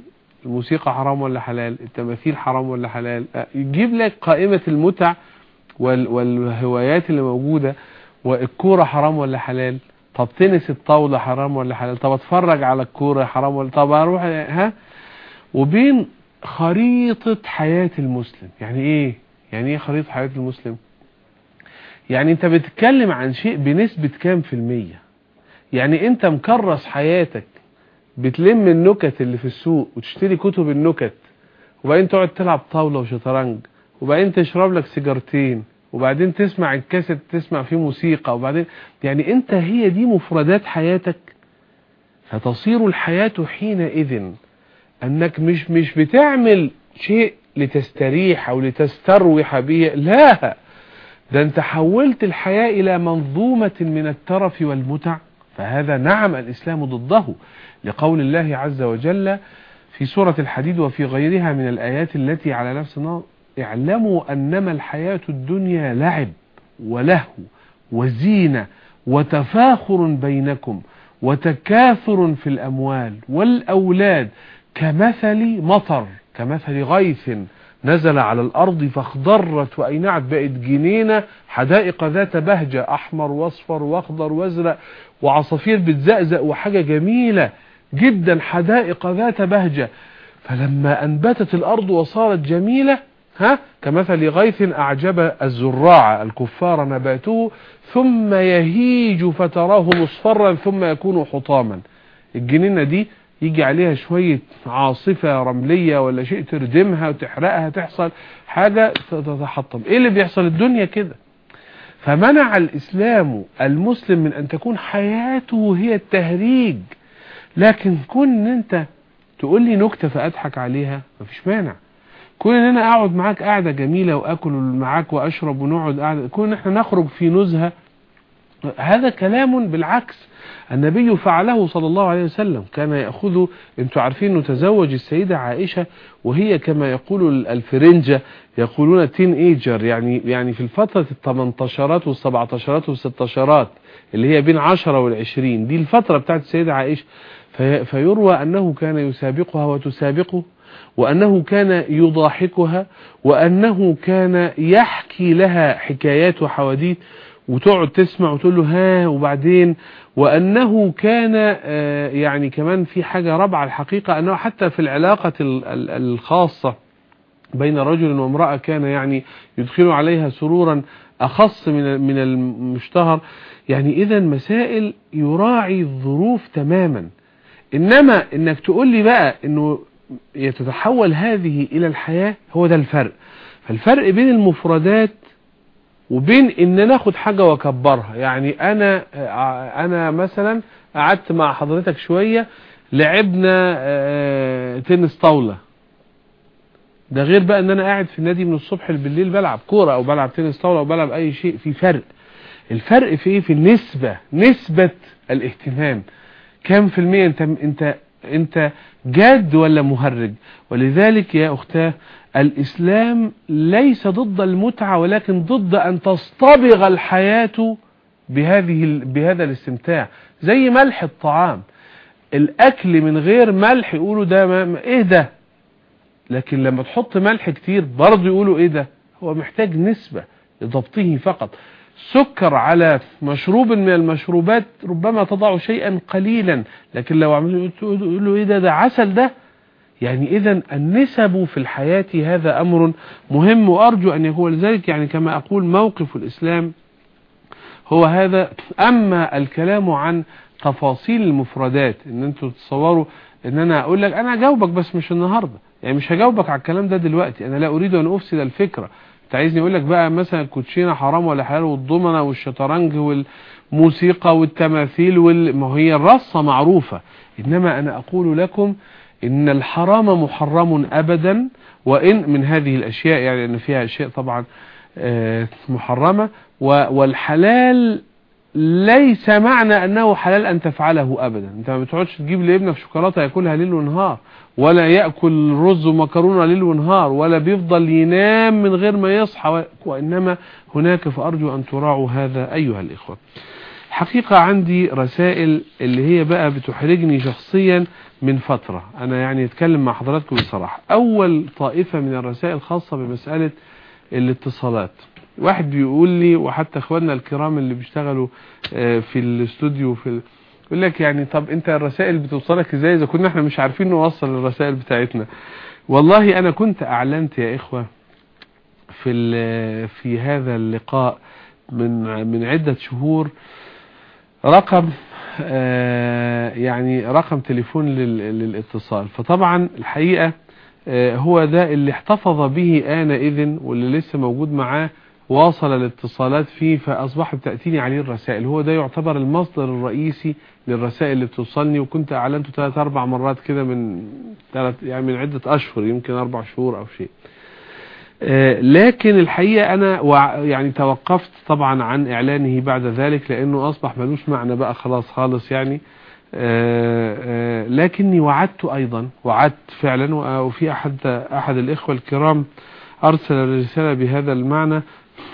[SPEAKER 2] الموسيقى حرام ولا حلال؟ التماثيل حرام ولا حلال؟ يجيب لك قائمة المتع وال والهوايات اللي موجودة والكورة حرام ولا حلال؟ طب تنس الطاولة حرام ولا حلال؟ طب اتفرج على الكورة حرام ولا؟ طب أروح ها؟ وبين خريطة حياة المسلم. يعني إيه؟ يعني إيه خريطة حياة المسلم؟ يعني انت بتتكلم عن شيء بنسبة كام في المية؟ يعني انت مكرس حياتك بتلم النكت اللي في السوق وتشتري كتب النكت وبعدين تقعد تلعب طاولة وشطرنج وبعدين تشرب لك سيجارتين وبعدين تسمع الكاسيت تسمع فيه موسيقى وبعدين يعني انت هي دي مفردات حياتك. فتصير الحياة حينئذ انك مش مش بتعمل شيء لتستريح أو لتستروح به لا ده انت حولت الحياة إلى منظومة من الترف والمتع. فهذا نعم الإسلام ضده لقول الله عز وجل في سورة الحديد وفي غيرها من الآيات التي على نفس النار اعلموا أنما الحياة الدنيا لعب ولهو وزينة وتفاخر بينكم وتكاثر في الأموال والأولاد كمثل مطر كمثل غيث نزل على الأرض فاخضرت وأينعت بقت جنينة حدائق ذات بهجة أحمر وأصفر وأخضر وأزرق وعصافير بتزقزق وحاجة جميلة جدا حدائق ذات بهجة. فلما أنبتت الأرض وصارت جميلة ها كمثل غيث أعجب الزراع الكفار نبأته ثم يهيج فتراه مصفرا ثم يكون حطاما. الجنينة دي يجي عليها شوية عاصفة رملية ولا شيء تردمها وتحرقها تحصل حاجة تتحطم. إيه اللي بيحصل؟ الدنيا كده. فمنع الإسلام المسلم من أن تكون حياته هي التهريج. لكن كون إن أنت تقول لي نكتة فأضحك عليها مفيش مانع. كون إن أنا أقعد معاك قاعدة جميلة وآكل معاك وأشرب ونقعد قاعدة كون إن إحنا نخرج في نزهة هذا كلام بالعكس. النبي فعله صلى الله عليه وسلم كان يأخذ أنتوا عارفين انه تزوج السيدة عائشة وهي كما يقول الفرنجة يقولون تين ايجر يعني يعني في الفترة التمنتشرات والسبعتشرات والستشرات اللي هي بين عشرة والعشرين دي الفترة بتاعت السيدة عائشة. فيروى أنه كان يسابقها وتسابقه وأنه كان يضاحكها وأنه كان يحكي لها حكايات وحواديت وتقعد تسمع وتقول له ها وبعدين وأنه كان يعني كمان في حاجة رابعة الحقيقة أنه حتى في العلاقة الخاصة بين رجل وامرأة كان يعني يدخل عليها سرورا أخص من من المشتهر. يعني إذا مسائل يراعي الظروف تماما. إنما إنك تقول لي بقى إنه يتتحول هذه إلى الحياة هو ده الفرق. فالفرق بين المفردات وبين إن ناخد حاجة وأكبرها. يعني أنا أنا مثلا قعدت مع حضرتك شوية لعبنا تنس طاولة. ده غير بقى إن أنا قاعد في النادي من الصبح بالليل بلعب كورة أو بلعب تنس طاولة أو بلعب أي شيء في فرق. الفرق في إيه؟ في النسبة نسبة الاهتمام. كم في المية أنت أنت أنت جاد ولا مهرج؟ ولذلك يا أختاه الإسلام ليس ضد المتعة ولكن ضد أن تصطبغ الحياة بهذه بهذا الاستمتاع. زي ملح الطعام. الأكل من غير ملح يقولوا ده ما إيه ده؟ لكن لما تحط ملح كتير برضه يقولوا إيه ده؟ هو محتاج نسبة لضبطه فقط. سكر على مشروب من المشروبات ربما تضع شيئا قليلا لكن لو عملوا يقولوا إيه ده؟ ده عسل ده؟ يعني اذا النسب في الحياة هذا أمر مهم وأرجو أن يكون لذلك يعني كما أقول موقف الإسلام هو هذا. أما الكلام عن تفاصيل المفردات إن أنتوا تتصوروا إن أنا أقول لك أنا هجاوبك بس مش النهاردة يعني مش هجاوبك على الكلام ده دلوقتي أنا لا أريد أن أفسد الفكرة. أنت عايزني أقول لك بقى مثلا الكوتشينة حرام ولا حلال والضمنة والشطرنج والموسيقى والتماثيل وال... ما هي الرصة معروفة إنما أنا أقول لكم إن الحرام محرم أبدا وإن من هذه الأشياء يعني أن فيها أشياء طبعا آه، محرمة والحلال ليس معنى أنه حلال أن تفعله أبدا. أنت ما بتقعدش تجيب لابنك شوكولاتة يأكلها ليل ونهار ولا يأكل رز ومكرونة ليل ونهار ولا بيفضل ينام من غير ما يصحى وإنما هناك فأرجو أن تراعوا هذا أيها الإخوة. حقيقة عندي رسائل اللي هي بقى بتحرجني شخصيا. من فترة. أنا يعني أتكلم مع حضراتكم بصراحة. أول طائفة من الرسائل خاصة بمسألة الاتصالات. واحد بيقول لي وحتى إخواننا الكرام اللي بيشتغلوا آه، في الاستوديو في يقول لك يعني طب أنت الرسائل بتوصلك إزاي؟ إذا كنا إحنا مش عارفين نوصل الرسائل بتاعتنا. والله أنا كنت أعلنت يا إخوة في في هذا اللقاء من من عدة شهور رقم يعني رقم تليفون للاتصال. فطبعا الحقيقة آه، هو ده اللي احتفظ به آنئذ واللي لسه موجود معاه واصل الاتصالات فيه فأصبح بتأتيني عليه الرسائل. هو ده يعتبر المصدر الرئيسي للرسائل اللي بتوصلني وكنت أعلنته ثلاث أربع مرات كده من يعني من عدة أشهر يمكن أربع شهور أو شيء. آه، لكن الحقيقة أنا يعني توقفت طبعا عن إعلانه بعد ذلك لأنه أصبح ملوش معنى بقى خلاص خالص يعني. آه، آه، لكني وعدت أيضا وعدت فعلا وفي أحد, أحد الإخوة الكرام أرسل رسالة بهذا المعنى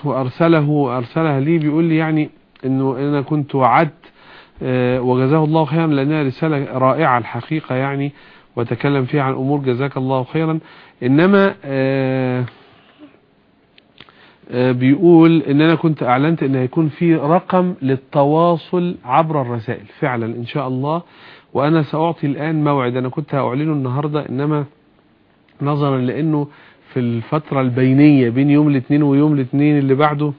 [SPEAKER 2] وأرسله أرسلها لي بيقول لي يعني أنه أنا كنت وعدت آه، وجزاه الله خيرا لأنها رسالة رائعة الحقيقة يعني وتكلم فيها عن أمور جزاك الله خيرا. إنما آه، آه، بيقول إن أنا كنت أعلنت إن هيكون في رقم للتواصل عبر الرسائل. فعلا إن شاء الله. وأنا سأعطي الآن موعد. أنا كنت هأعلنه النهاردة إنما نظرا لأنه في الفترة البينية بين يوم الاثنين ويوم الاثنين اللي بعده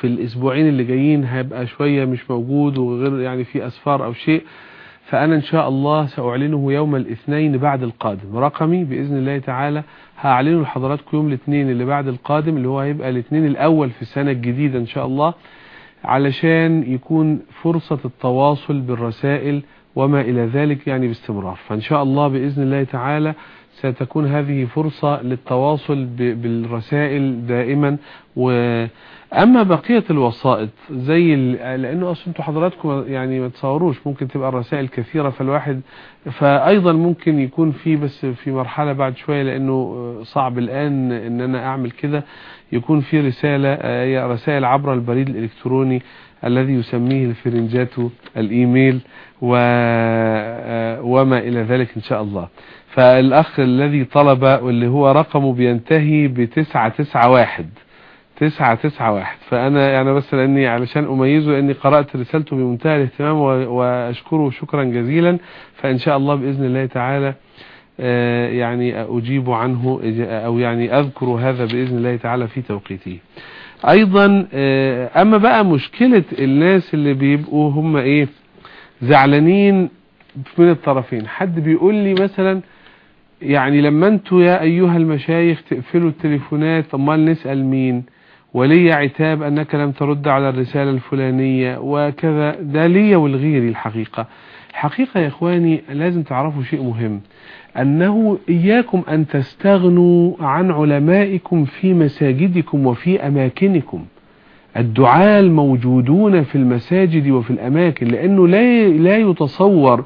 [SPEAKER 2] في الأسبوعين اللي جايين هيبقى شوية مش موجود وغير يعني في أسفار أو شيء. فأنا إن شاء الله سأعلنه يوم الاثنين بعد القادم. رقمي بإذن الله تعالى هعلنه لحضراتكم يوم الاثنين اللي بعد القادم اللي هو هيبقى الاثنين الأول في السنة الجديدة إن شاء الله علشان يكون فرصة التواصل بالرسائل وما إلى ذلك يعني باستمرار. فإن شاء الله بإذن الله تعالى ستكون هذه فرصة للتواصل بالرسائل دائما وأما بقية الوسائط زي لأنه أصلا أنتوا حضراتكم يعني ما تصوروش ممكن تبقى الرسائل كثيرة فالواحد فأيضا ممكن يكون في بس في مرحلة بعد شوية لأنه صعب الآن أن أنا أعمل كده يكون في رسالة رسائل عبر البريد الإلكتروني الذي يسميه الفرنجات الإيميل وما إلى ذلك إن شاء الله. فالأخ الذي طلب واللي هو رقمه بينتهي تسعة واحد. تسعة تسعة واحد. فأنا يعني بس لأني علشان أميزه لأني قرأت رسالته بمنتهى الاهتمام وأشكره شكرا جزيلا. فإن شاء الله بإذن الله تعالى آه، يعني أجيب عنه أو يعني أذكر هذا بإذن الله تعالى في توقيته. أيضا آه، أما بقى مشكلة الناس اللي بيبقوا هم إيه زعلانين من الطرفين. حد بيقول لي مثلا يعني لما أنتوا يا أيها المشايخ تقفلوا التليفونات أمال نسأل مين؟ ولي عتاب أنك لم ترد على الرسالة الفلانية وكذا. ده لي والغيري الحقيقة. الحقيقة يا إخواني لازم تعرفوا شيء مهم أنه إياكم أن تستغنوا عن علمائكم في مساجدكم وفي أماكنكم. الدعاة الموجودون في المساجد وفي الأماكن لأنه لا لا يتصور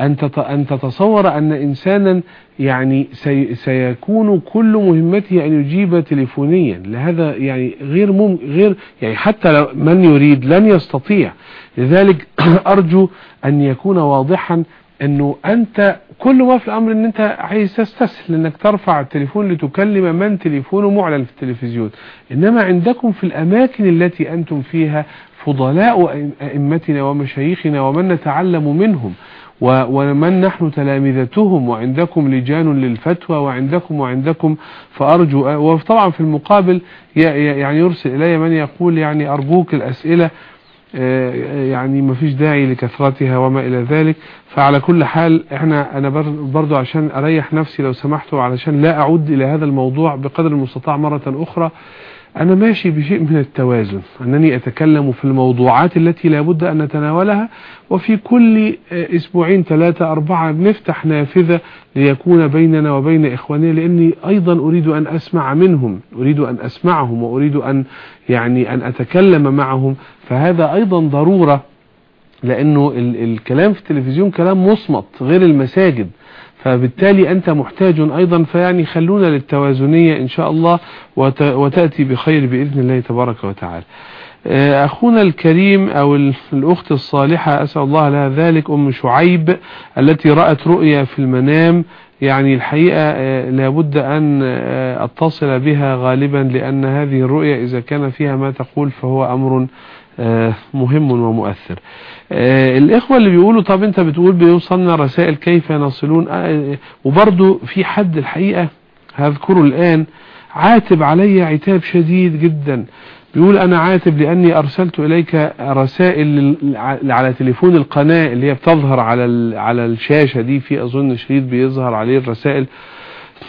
[SPEAKER 2] أن تتصور أن إنسانا يعني سي سيكون كل مهمته أن يجيب تليفونيا. لهذا يعني غير مم غير يعني حتى لو من يريد لن يستطيع. لذلك أرجو أن يكون واضحا أنه أنت كل ما في الأمر أن أنت عايز تستسهل أنك ترفع التليفون لتكلم من تليفونه معلن في التلفزيون. إنما عندكم في الأماكن التي أنتم فيها فضلاء أئمتنا ومشايخنا ومن نتعلم منهم. ومن نحن تلامذتهم وعندكم لجان للفتوى وعندكم وعندكم فأرجو وطبعا في المقابل يعني يرسل إلي من يقول يعني أرجوك الأسئلة آه، يعني ما فيش داعي لكثرتها وما إلى ذلك. فعلى كل حال إحنا أنا برضو عشان أريح نفسي لو سمحتوا علشان لا أعود إلى هذا الموضوع بقدر المستطاع مرة أخرى. أنا ماشي بشيء من التوازن أنني أتكلم في الموضوعات التي لابد أن نتناولها وفي كل أسبوعين ثلاثة أربعة نفتح نافذة ليكون بيننا وبين إخواني لأني أيضا أريد أن أسمع منهم أريد أن أسمعهم وأريد أن يعني أن أتكلم معهم. فهذا أيضا ضرورة لأنه الكلام في التلفزيون كلام مصمت غير المساجد. فبالتالي أنت محتاج أيضا فيعني خلونا للتوازنية إن شاء الله وتأتي بخير بإذن الله تبارك وتعالى. أخونا الكريم أو الأخت الصالحة أسأل الله لها ذلك أم شعيب التي رأت رؤيا في المنام. يعني الحقيقة لابد أن أتصل بها غالبا لأن هذه الرؤيا إذا كان فيها ما تقول فهو أمر مهم ومؤثر. الإخوة اللي بيقولوا طب أنت بتقول بيوصلنا رسائل كيف نصلون وبرضو في حد الحقيقة هذكره الآن عاتب علي عتاب شديد جدا. بيقول أنا عاتب لأني أرسلت إليك رسائل على تليفون القناة اللي هي بتظهر على على الشاشة دي في أظن شريط بيظهر عليه الرسائل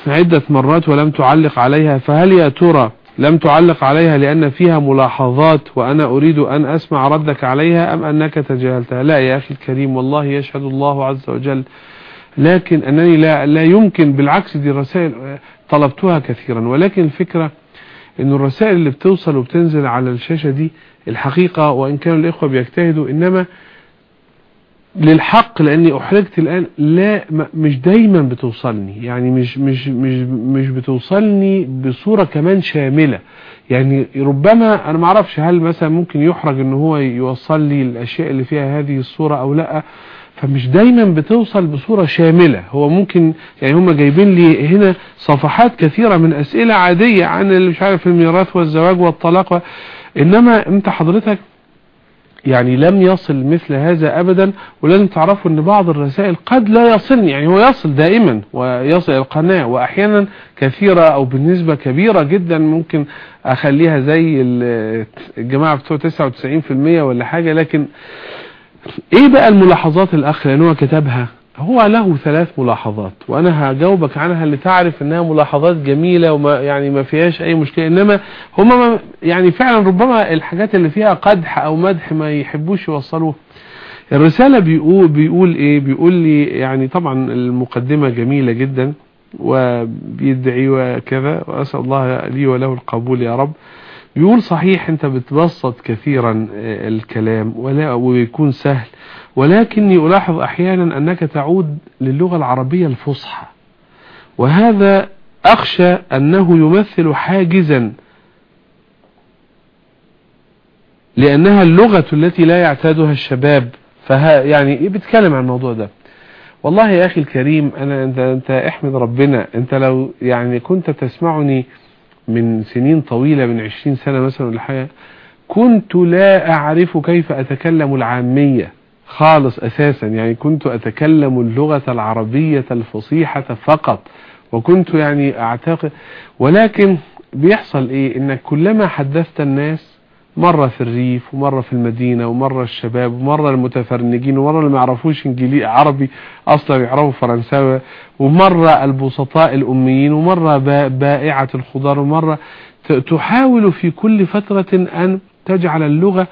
[SPEAKER 2] عدة مرات ولم تعلق عليها. فهل يا ترى لم تعلق عليها لأن فيها ملاحظات وأنا أريد أن أسمع ردك عليها أم أنك تجاهلتها؟ لا يا أخي الكريم والله يشهد الله عز وجل لكن أنني لا, لا يمكن بالعكس دي الرسائل طلبتها كثيرا ولكن الفكرة أن الرسائل اللي بتوصل وبتنزل على الشاشة دي الحقيقة وإن كانوا الإخوة بيجتهدوا إنما للحق لأني أحرجت الآن لا مش دايما بتوصلني. يعني مش مش مش مش بتوصلني بصورة كمان شاملة. يعني ربما أنا ما أعرفش هل مثلا ممكن يحرج إن هو يوصل لي الأشياء اللي فيها هذه الصورة أو لأ. فمش دايما بتوصل بصورة شاملة. هو ممكن يعني هم جايبين لي هنا صفحات كثيرة من أسئلة عادية عن اللي مش عارف الميراث والزواج والطلاق إنما أنت حضرتك يعني لم يصل مثل هذا أبدا ولازم تعرفوا أن بعض الرسائل قد لا يصلني يعني هو يصل دائما ويصل القناة وأحيانا كثيرة أو بالنسبة كبيرة جدا ممكن أخليها زي الجماعة بتوع 99% ولا حاجة لكن إيه بقى الملاحظات الأخ لأنه كتبها هو له ثلاث ملاحظات وأنا هجاوبك عنها لتعرف إنها ملاحظات جميلة وما يعني ما فيهاش أي مشكلة إنما هما يعني فعلا ربما الحاجات اللي فيها قدح أو مدح ما يحبوش يوصلوه. الرسالة بيقول, بيقول إيه؟ بيقول لي يعني طبعا المقدمة جميلة جدا وبيدعي وكذا وأسأل الله لي وله القبول يا رب. بيقول صحيح انت بتبسط كثيرا الكلام ولا ويكون سهل. ولكني ألاحظ أحيانا أنك تعود للغة العربية الفصحى. وهذا أخشى أنه يمثل حاجزا لأنها اللغة التي لا يعتادها الشباب. فها يعني بتكلم عن الموضوع ده. والله يا أخي الكريم أنا أنت, أنت احمد ربنا أنت لو يعني كنت تسمعني من سنين طويلة من عشرين سنة مثلا ولا حاجة كنت لا أعرف كيف أتكلم العامية خالص أساسا. يعني كنت أتكلم اللغة العربية الفصيحة فقط وكنت يعني أعتقد ولكن بيحصل إيه؟ إنك كلما حدثت الناس مرة في الريف ومرة في المدينة ومرة الشباب ومرة المتفرنجين ومرة اللي ما يعرفوش انجليزي عربي أصلا يعرفوا فرنساوي ومرة البسطاء الأميين ومرة بائعة الخضار ومرة تحاول في كل فترة أن تجعل اللغة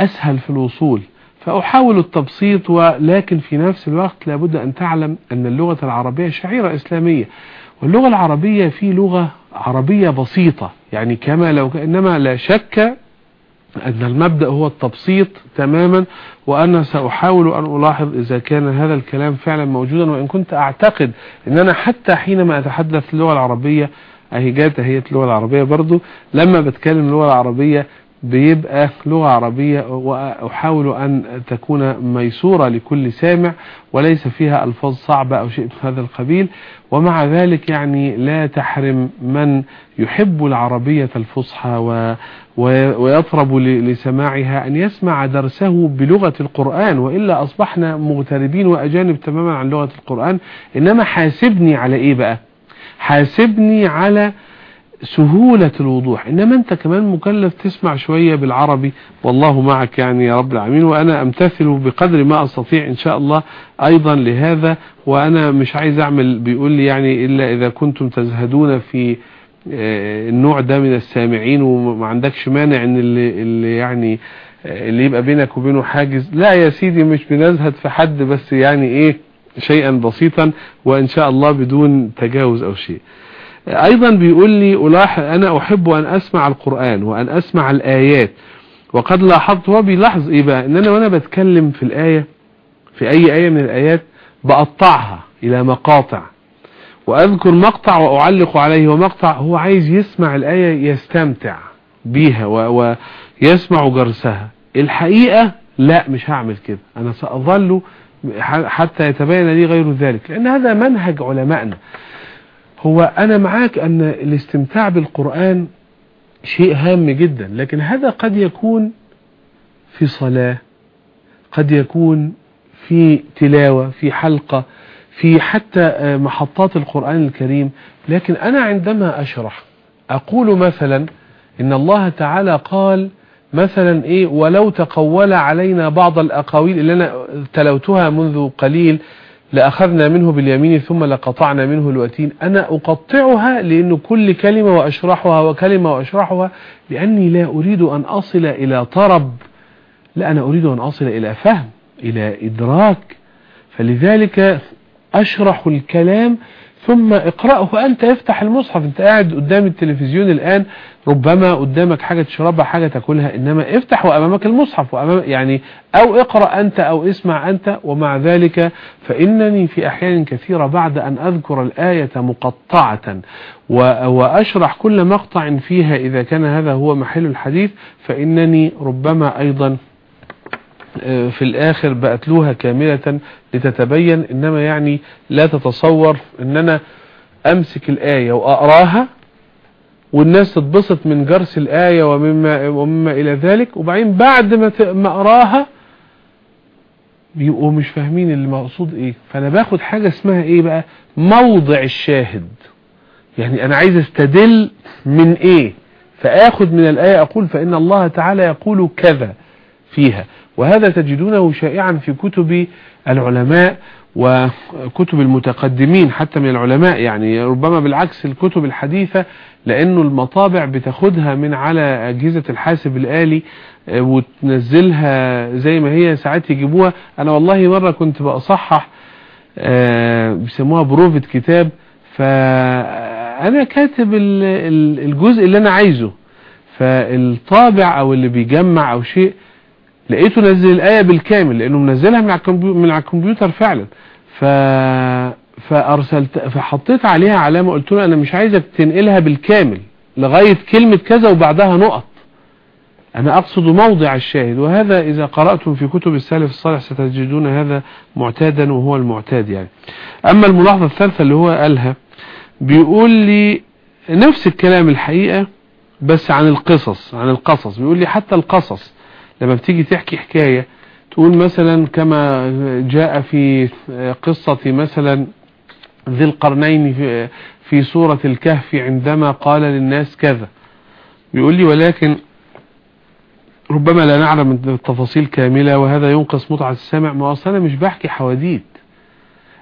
[SPEAKER 2] أسهل في الوصول. فأحاول التبسيط ولكن في نفس الوقت لابد أن تعلم أن اللغة العربية شعيرة إسلامية. واللغة العربية في لغة عربية بسيطة يعني كما لو إنما لا شك أن المبدأ هو التبسيط تماما وأنا سأحاول أن ألاحظ إذا كان هذا الكلام فعلا موجودا وإن كنت أعتقد أن أنا حتى حينما أتحدث اللغة العربية أهي جات هي اللغة العربية برضو لما بتكلم اللغة العربية بيبقى لغة عربية وأحاول أن تكون ميسورة لكل سامع وليس فيها ألفاظ صعبة أو شيء من هذا القبيل. ومع ذلك يعني لا تحرم من يحب العربية الفصحى ويطرب لسماعها أن يسمع درسه بلغة القرآن وإلا أصبحنا مغتربين وأجانب تماما عن لغة القرآن. إنما حاسبني على إيه بقى؟ حاسبني على سهولة الوضوح. إنما أنت كمان مكلف تسمع شوية بالعربي. والله معك يعني يا رب العالمين وأنا أمتثل بقدر ما أستطيع إن شاء الله أيضا لهذا. وأنا مش عايز أعمل بيقول لي يعني إلا إذا كنتم تزهدون في النوع ده من السامعين وما عندكش مانع إن اللي, اللي يعني آه، اللي يبقى بينك وبينه حاجز. لا يا سيدي مش بنزهد في حد بس يعني إيه شيئا بسيطا وإن شاء الله بدون تجاوز أو شيء. أيضا بيقول لي أنا أحب أن أسمع القرآن وأن أسمع الآيات. وقد لاحظت هو بيلاحظ إيه بقى؟ إن أنا وأنا بتكلم في الآية في أي آية من الآيات بقطعها إلى مقاطع. وأذكر مقطع وأعلق عليه ومقطع هو عايز يسمع الآية يستمتع بيها ويسمع جرسها. الحقيقة لا مش هعمل كده. أنا سأظل حتى يتبين لي غير ذلك لأن هذا منهج علمائنا. هو أنا معاك أن الاستمتاع بالقرآن شيء هام جدا لكن هذا قد يكون في صلاة قد يكون في تلاوة في حلقة في حتى محطات القرآن الكريم. لكن أنا عندما أشرح أقول مثلا إن الله تعالى قال مثلا إيه ولو تقول علينا بعض الأقاويل اللي أنا تلوتها منذ قليل لأخذنا منه باليمين ثم لقطعنا منه الوتين. أنا أقطعها لأن كل كلمة وأشرحها وكلمة وأشرحها لأني لا أريد أن أصل إلى طرب. لا أنا أريد أن أصل إلى فهم إلى إدراك. فلذلك أشرح الكلام ثم اقرأه أنت افتح المصحف. أنت قاعد قدام التلفزيون الآن ربما قدامك حاجة تشربها حاجة تاكلها إنما افتح وأمامك المصحف. وأمام يعني أو اقرأ أنت أو اسمع أنت. ومع ذلك فإنني في أحيان كثيرة بعد أن أذكر الآية مقطعة وأشرح كل مقطع فيها. إذا كان هذا هو محل الحديث فإنني ربما أيضا في الآخر بأتلوها كاملة لتتبين إنما يعني لا تتصور إن أنا أمسك الآية وأقراها والناس تتبسط من جرس الآية ومما, ومما إلى ذلك وبعدين بعد ما أقراها بيبقوا مش فاهمين اللي مقصود إيه. فأنا باخد حاجة اسمها إيه بقى؟ موضع الشاهد. يعني أنا عايز أستدل من إيه. فآخد من الآية أقول فإن الله تعالى يقول كذا. فيها. وهذا تجدونه شائعا في كتب العلماء وكتب المتقدمين حتى من العلماء يعني. ربما بالعكس الكتب الحديثة لأنه المطابع بتاخدها من على أجهزة الحاسب الآلي آه، وتنزلها زي ما هي ساعات يجيبوها. أنا والله مرة كنت بأصحح آه، بيسموها بروفة كتاب. فأنا كاتب الجزء اللي أنا عايزه. فالطابع أو اللي بيجمع أو شيء لقيته نزل الآية بالكامل لأنه منزلها من على الكمبيوتر فعلا. ف فأرسلت فحطيت عليها علامة قلت له أنا مش عايزك تنقلها بالكامل لغاية كلمة كذا وبعدها نقط. أنا أقصد موضع الشاهد. وهذا إذا قرأتم في كتب السلف الصالح ستجدون هذا معتادا وهو المعتاد يعني. أما الملاحظة الثالثة اللي هو قالها بيقول لي نفس الكلام الحقيقة بس عن القصص عن القصص. بيقول لي حتى القصص. لما بتيجي تحكي حكاية تقول مثلا كما جاء في قصة مثلا ذي القرنين في, سورة الكهف عندما قال للناس كذا. بيقول لي ولكن ربما لا نعلم التفاصيل كاملة وهذا ينقص متعة السامع ما أصلا مش بحكي حواديت.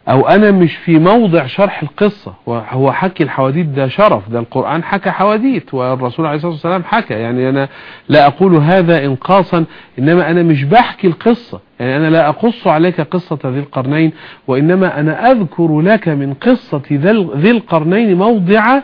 [SPEAKER 2] أو أنا مش في موضع شرح القصة وهو حكي الحواديت ده شرف ده القرآن حكى حواديت والرسول عليه الصلاة والسلام حكى. يعني أنا لا أقول هذا انقاصا إنما أنا مش بحكي القصة. يعني أنا لا أقص عليك قصة ذي القرنين وإنما أنا أذكر لك من قصة ذي القرنين موضع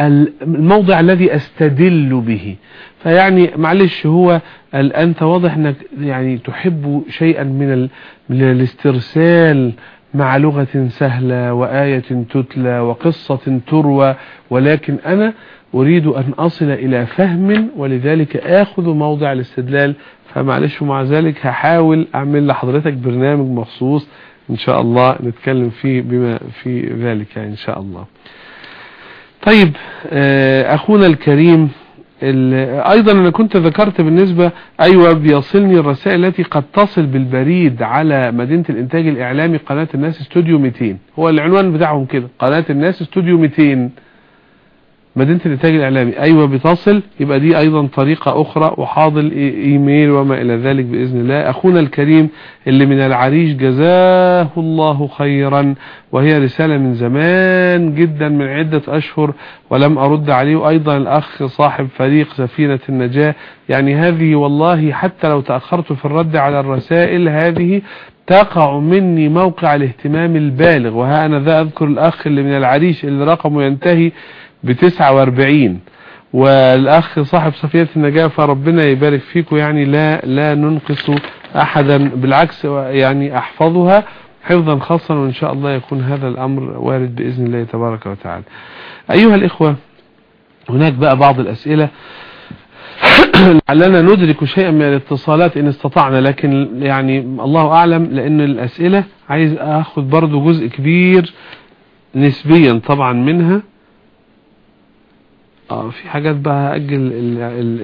[SPEAKER 2] الموضع الذي أستدل به. فيعني معلش هو أنت واضح إنك يعني تحب شيئا من, من الاسترسال مع لغة سهلة وآية تتلى وقصة تروى ولكن أنا أريد أن أصل إلى فهم ولذلك آخذ موضع الاستدلال. فمعلش ومع ذلك هحاول أعمل لحضرتك برنامج مخصوص إن شاء الله نتكلم فيه بما في ذلك إن شاء الله. طيب آه، أخونا الكريم أيضا أنا كنت ذكرت بالنسبة أيوه بيصلني الرسائل التي قد تصل بالبريد على مدينة الإنتاج الإعلامي قناة الناس استوديو 200 هو العنوان بتاعهم كده قناة الناس استوديو 200 مدينة الإنتاج الإعلامي أيوة بتصل. يبقى دي أيضا طريقة أخرى وحاضر إيميل وما إلى ذلك بإذن الله. أخونا الكريم اللي من العريش جزاه الله خيرا. وهي رسالة من زمان جدا من عدة أشهر ولم أرد عليه. وأيضا الأخ صاحب فريق سفينة النجاة. يعني هذه والله حتى لو تأخرت في الرد على الرسائل هذه تقع مني موقع الاهتمام البالغ. وها أنا ذا أذكر الأخ اللي من العريش اللي رقمه ينتهي بتسعة وأربعين. والأخ صاحب صفية النجاة فربنا يبارك فيكم يعني لا لا ننقص أحدا بالعكس يعني أحفظها حفظا خاصا وإن شاء الله يكون هذا الأمر وارد بإذن الله تبارك وتعالى. أيها الإخوة هناك بقى بعض الأسئلة. لعلنا ندرك شيئا من الاتصالات إن استطعنا لكن يعني الله أعلم لأن الأسئلة عايز أخذ برضو جزء كبير نسبيا طبعا منها. آه في حاجات بقى أجل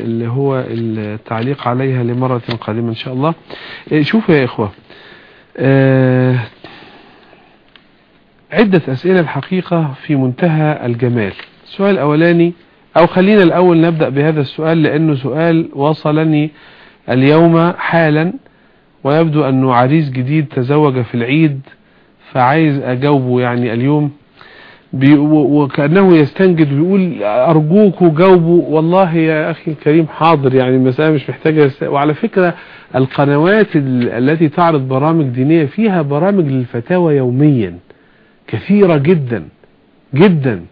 [SPEAKER 2] اللي هو التعليق عليها لمرة قادمة إن شاء الله. إيه، شوفوا يا إخوة آه عدة أسئلة الحقيقة في منتهى الجمال. السؤال الأولاني أو خلينا الأول نبدأ بهذا السؤال لأنه سؤال وصلني اليوم حالا ويبدو أنه عريس جديد تزوج في العيد فعايز أجاوبه يعني اليوم. وكأنه يستنجد ويقول أرجوكوا جاوبوا والله يا أخي الكريم حاضر يعني المسألة مش محتاجة وعلى فكرة القنوات التي تعرض برامج دينية فيها برامج للفتاوى يوميا كثيرة جدا جدا.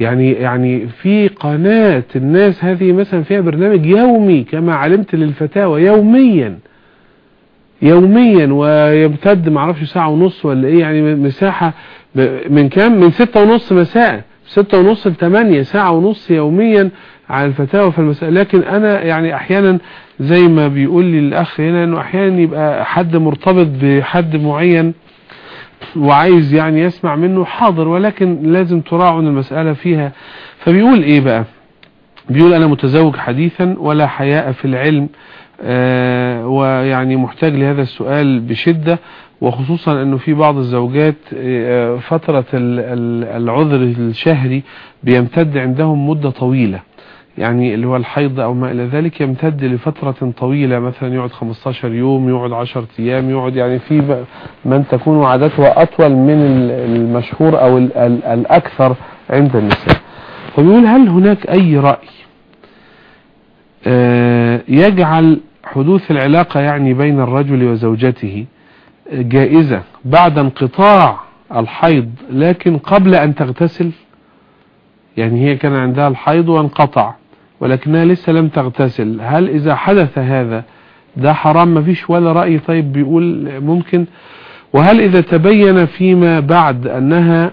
[SPEAKER 2] يعني يعني في قناة الناس هذه مثلا فيها برنامج يومي كما علمت للفتاوى يوميا يوميا. ويمتد معرفش ساعة ونص ولا إيه يعني مساحة من كام؟ من ستة ونص مساء. ستة ونص لثمانية ساعة ونص يوميا على الفتاوى في المساء. لكن أنا يعني أحيانا زي ما بيقول لي الأخ هنا إنه أحيانا يبقى حد مرتبط بحد معين وعايز يعني يسمع منه حاضر ولكن لازم تراعوا إن المسألة فيها. فبيقول إيه بقى؟ بيقول أنا متزوج حديثا ولا حياء في العلم. آه ويعني محتاج لهذا السؤال بشدة. وخصوصا إنه في بعض الزوجات آه فترة العذر الشهري بيمتد عندهم مدة طويلة. يعني اللي هو الحيض أو ما إلى ذلك يمتد لفترة طويلة مثلا يقعد 15 يوم يقعد 10 أيام يقعد يعني في من تكون عادتها أطول من المشهور أو الأكثر عند النساء. فبيقول هل هناك أي رأي؟ آه، يجعل حدوث العلاقة يعني بين الرجل وزوجته؟ جائزة بعد انقطاع الحيض لكن قبل أن تغتسل يعني هي كان عندها الحيض وانقطع ولكنها لسه لم تغتسل. هل إذا حدث هذا ده حرام؟ ما فيش ولا رأي. طيب بيقول ممكن. وهل إذا تبين فيما بعد أنها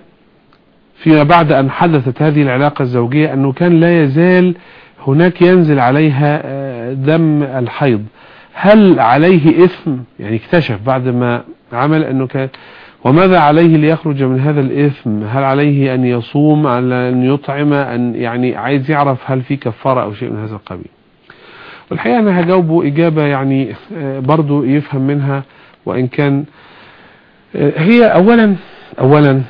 [SPEAKER 2] فيما بعد أن حدثت هذه العلاقة الزوجية أنه كان لا يزال هناك ينزل عليها آه، دم الحيض. هل عليه إثم؟ يعني اكتشف بعد ما عمل أنه كان وماذا عليه ليخرج من هذا الإثم؟ هل عليه أن يصوم؟ على أن يطعم؟ أن يعني عايز يعرف هل في كفارة أو شيء من هذا القبيل. والحقيقة أنا هجاوبه إجابة يعني آه، برضو يفهم منها وإن كان آه، هي أولا أولا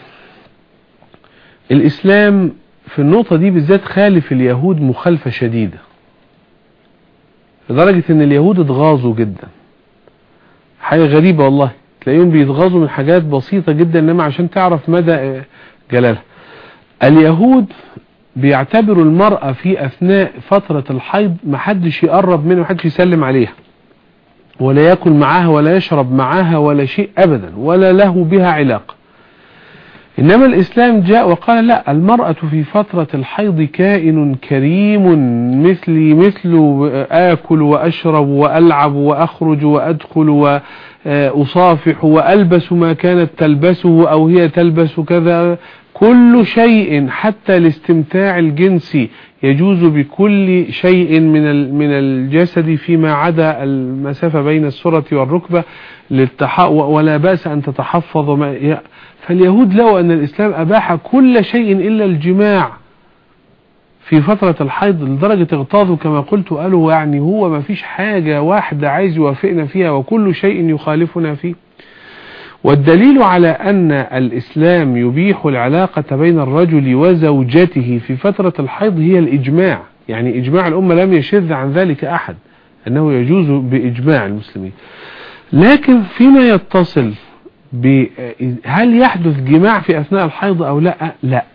[SPEAKER 2] الإسلام في النقطة دي بالذات خالف اليهود مخالفة شديدة. لدرجة إن اليهود اتغاظوا جدا. حاجة غريبة والله. تلاقيهم بيتغاظوا من حاجات بسيطة جدا إنما عشان تعرف مدى جلالها. اليهود بيعتبروا المرأة في أثناء فترة الحيض محدش يقرب منها محدش يسلم عليها. ولا يأكل معاها ولا يشرب معاها ولا شيء ابدا ولا له بها علاقة. إنما الإسلام جاء وقال لا المرأة في فترة الحيض كائن كريم مثلي مثل آكل وأشرب وألعب وأخرج وأدخل وأصافح وألبس ما كانت تلبسه أو هي تلبس كذا كل شيء حتى الاستمتاع الجنسي يجوز بكل شيء من من الجسد فيما عدا المسافة بين السرة والركبة ولا بأس أن تتحفظ ما فاليهود لو أن الإسلام أباح كل شيء إلا الجماع في فترة الحيض لدرجة اغتاظوا كما قلت قالوا يعني هو ما فيش حاجة واحدة عايز يوافقنا فيها وكل شيء يخالفنا فيه. والدليل على أن الإسلام يبيح العلاقة بين الرجل وزوجته في فترة الحيض هي الإجماع. يعني إجماع الأمة لم يشذ عن ذلك أحد أنه يجوز بإجماع المسلمين. لكن فيما يتصل هل يحدث جماع في أثناء الحيض أو لا؟ لا.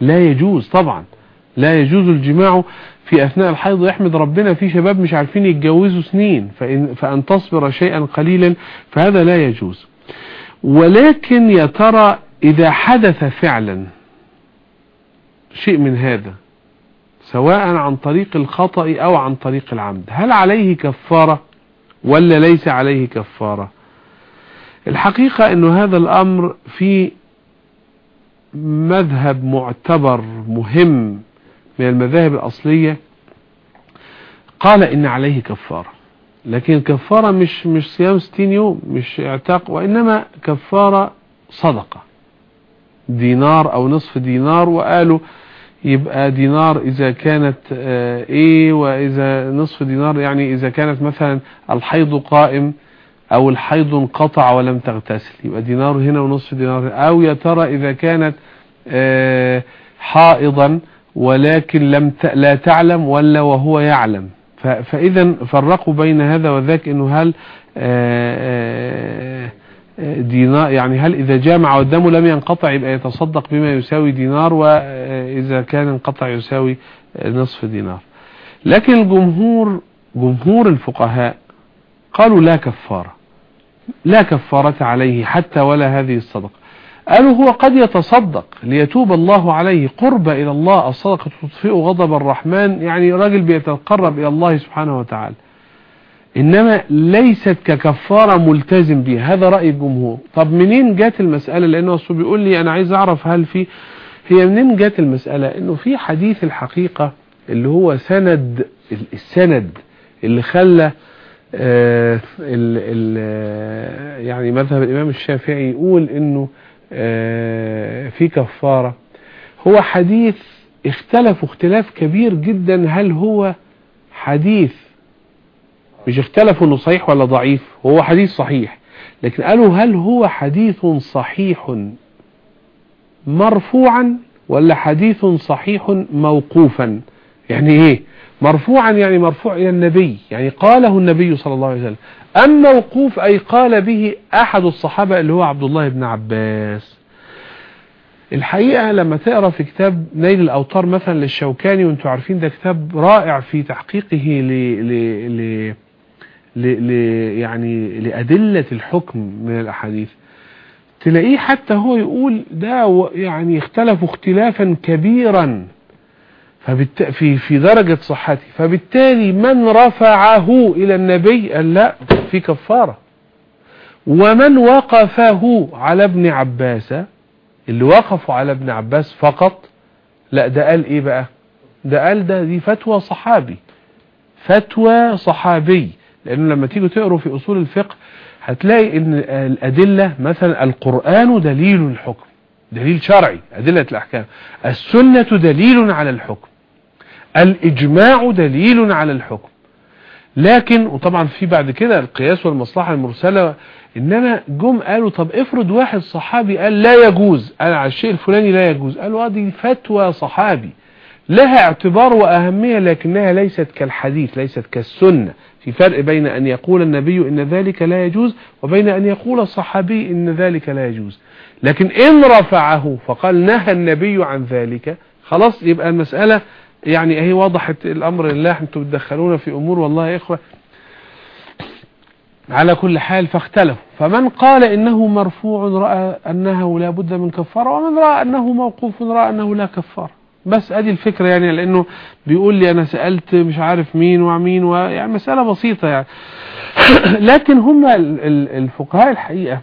[SPEAKER 2] لا يجوز طبعا. لا يجوز الجماع في أثناء الحيض. يحمد ربنا في شباب مش عارفين يتجوزوا سنين فإن, فأن تصبر شيئا قليلا فهذا لا يجوز. ولكن يا ترى إذا حدث فعلا شيء من هذا سواء عن طريق الخطأ أو عن طريق العمد هل عليه كفارة ولا ليس عليه كفارة؟ الحقيقة أنه هذا الأمر في مذهب معتبر مهم من المذاهب الأصلية. قال إن عليه كفارة لكن كفارة مش مش صيام 60 يوم مش اعتاق وإنما كفارة صدقة. دينار أو نصف دينار وقالوا يبقى دينار إذا كانت آه، إيه وإذا نصف دينار يعني إذا كانت مثلا الحيض قائم أو الحيض انقطع ولم تغتسل. يبقى دينار هنا ونصف دينار أو يا ترى إذا كانت آه، حائضا ولكن لم لا تعلم ولا وهو يعلم. فإذا فرقوا بين هذا وذاك إنه هل آه، دينار يعني هل إذا جامع والدم لم ينقطع يبقى يتصدق بما يساوي دينار وإذا كان انقطع يساوي نصف دينار. لكن الجمهور جمهور الفقهاء قالوا لا كفارة. لا كفارة عليه حتى ولا هذه الصدقة. قالوا هو قد يتصدق ليتوب الله عليه قرب إلى الله. الصدقة تطفئ غضب الرحمن. يعني راجل بيتقرب إلى الله سبحانه وتعالى. إنما ليست ككفارة ملتزم بها. هذا رأي الجمهور. طب منين جات المسألة؟ لأنه أصله بيقول لي أنا عايز أعرف هل في هي منين جات المسألة؟ إنه في حديث الحقيقة اللي هو سند السند اللي خلى ال ال يعني مذهب الإمام الشافعي يقول إنه آه في كفارة. هو حديث اختلفوا اختلاف كبير جدا. هل هو حديث مش اختلفوا إنه صحيح ولا ضعيف؟ هو حديث صحيح. لكن قالوا هل هو حديث صحيح مرفوعا ولا حديث صحيح موقوفا؟ يعني إيه؟ مرفوعا يعني مرفوع إلى النبي يعني قاله النبي صلى الله عليه وسلم. أما موقوف أي قال به أحد الصحابة اللي هو عبد الله بن عباس. الحقيقة لما تقرأ في كتاب نيل الأوطار مثلا للشوكاني وأنتم عارفين ده كتاب رائع في تحقيقه ل... ل... ل... ل... يعني لأدلة الحكم من الأحاديث. تلاقيه حتى هو يقول ده يعني اختلفوا اختلافا كبيرا. في في درجة صحته. فبالتالي من رفعه إلى النبي قال لا في كفارة. ومن وقفه على ابن عباس اللي وقفوا على ابن عباس فقط لا ده قال إيه بقى؟ ده قال ده دي فتوى صحابي. فتوى صحابي. لأنه لما تيجوا تقروا في أصول الفقه هتلاقي إن الأدلة مثلا القرآن دليل الحكم. دليل شرعي أدلة الأحكام. السنة دليل على الحكم. الإجماع دليل على الحكم. لكن وطبعا في بعد كده القياس والمصلحة المرسلة إنما جم قالوا طب افرض واحد صحابي قال لا يجوز قال على الشيء الفلاني لا يجوز. قالوا دي فتوى صحابي. لها اعتبار وأهمية لكنها ليست كالحديث ليست كالسنة. في فرق بين أن يقول النبي إن ذلك لا يجوز وبين أن يقول الصحابي إن ذلك لا يجوز. لكن إن رفعه فقال نهى النبي عن ذلك خلاص يبقى المسألة يعني اهي وضحت الأمر لله أنتم بتدخلونا في أمور والله يا إخوة. على كل حال فاختلفوا. فمن قال إنه مرفوع رأى أنه لا بد من كفارة ومن رأى أنه موقوف رأى أنه لا كفارة. بس أدي الفكرة يعني لأنه بيقول لي أنا سألت مش عارف مين ومين يعني مسألة بسيطة يعني. لكن هم الفقهاء الحقيقة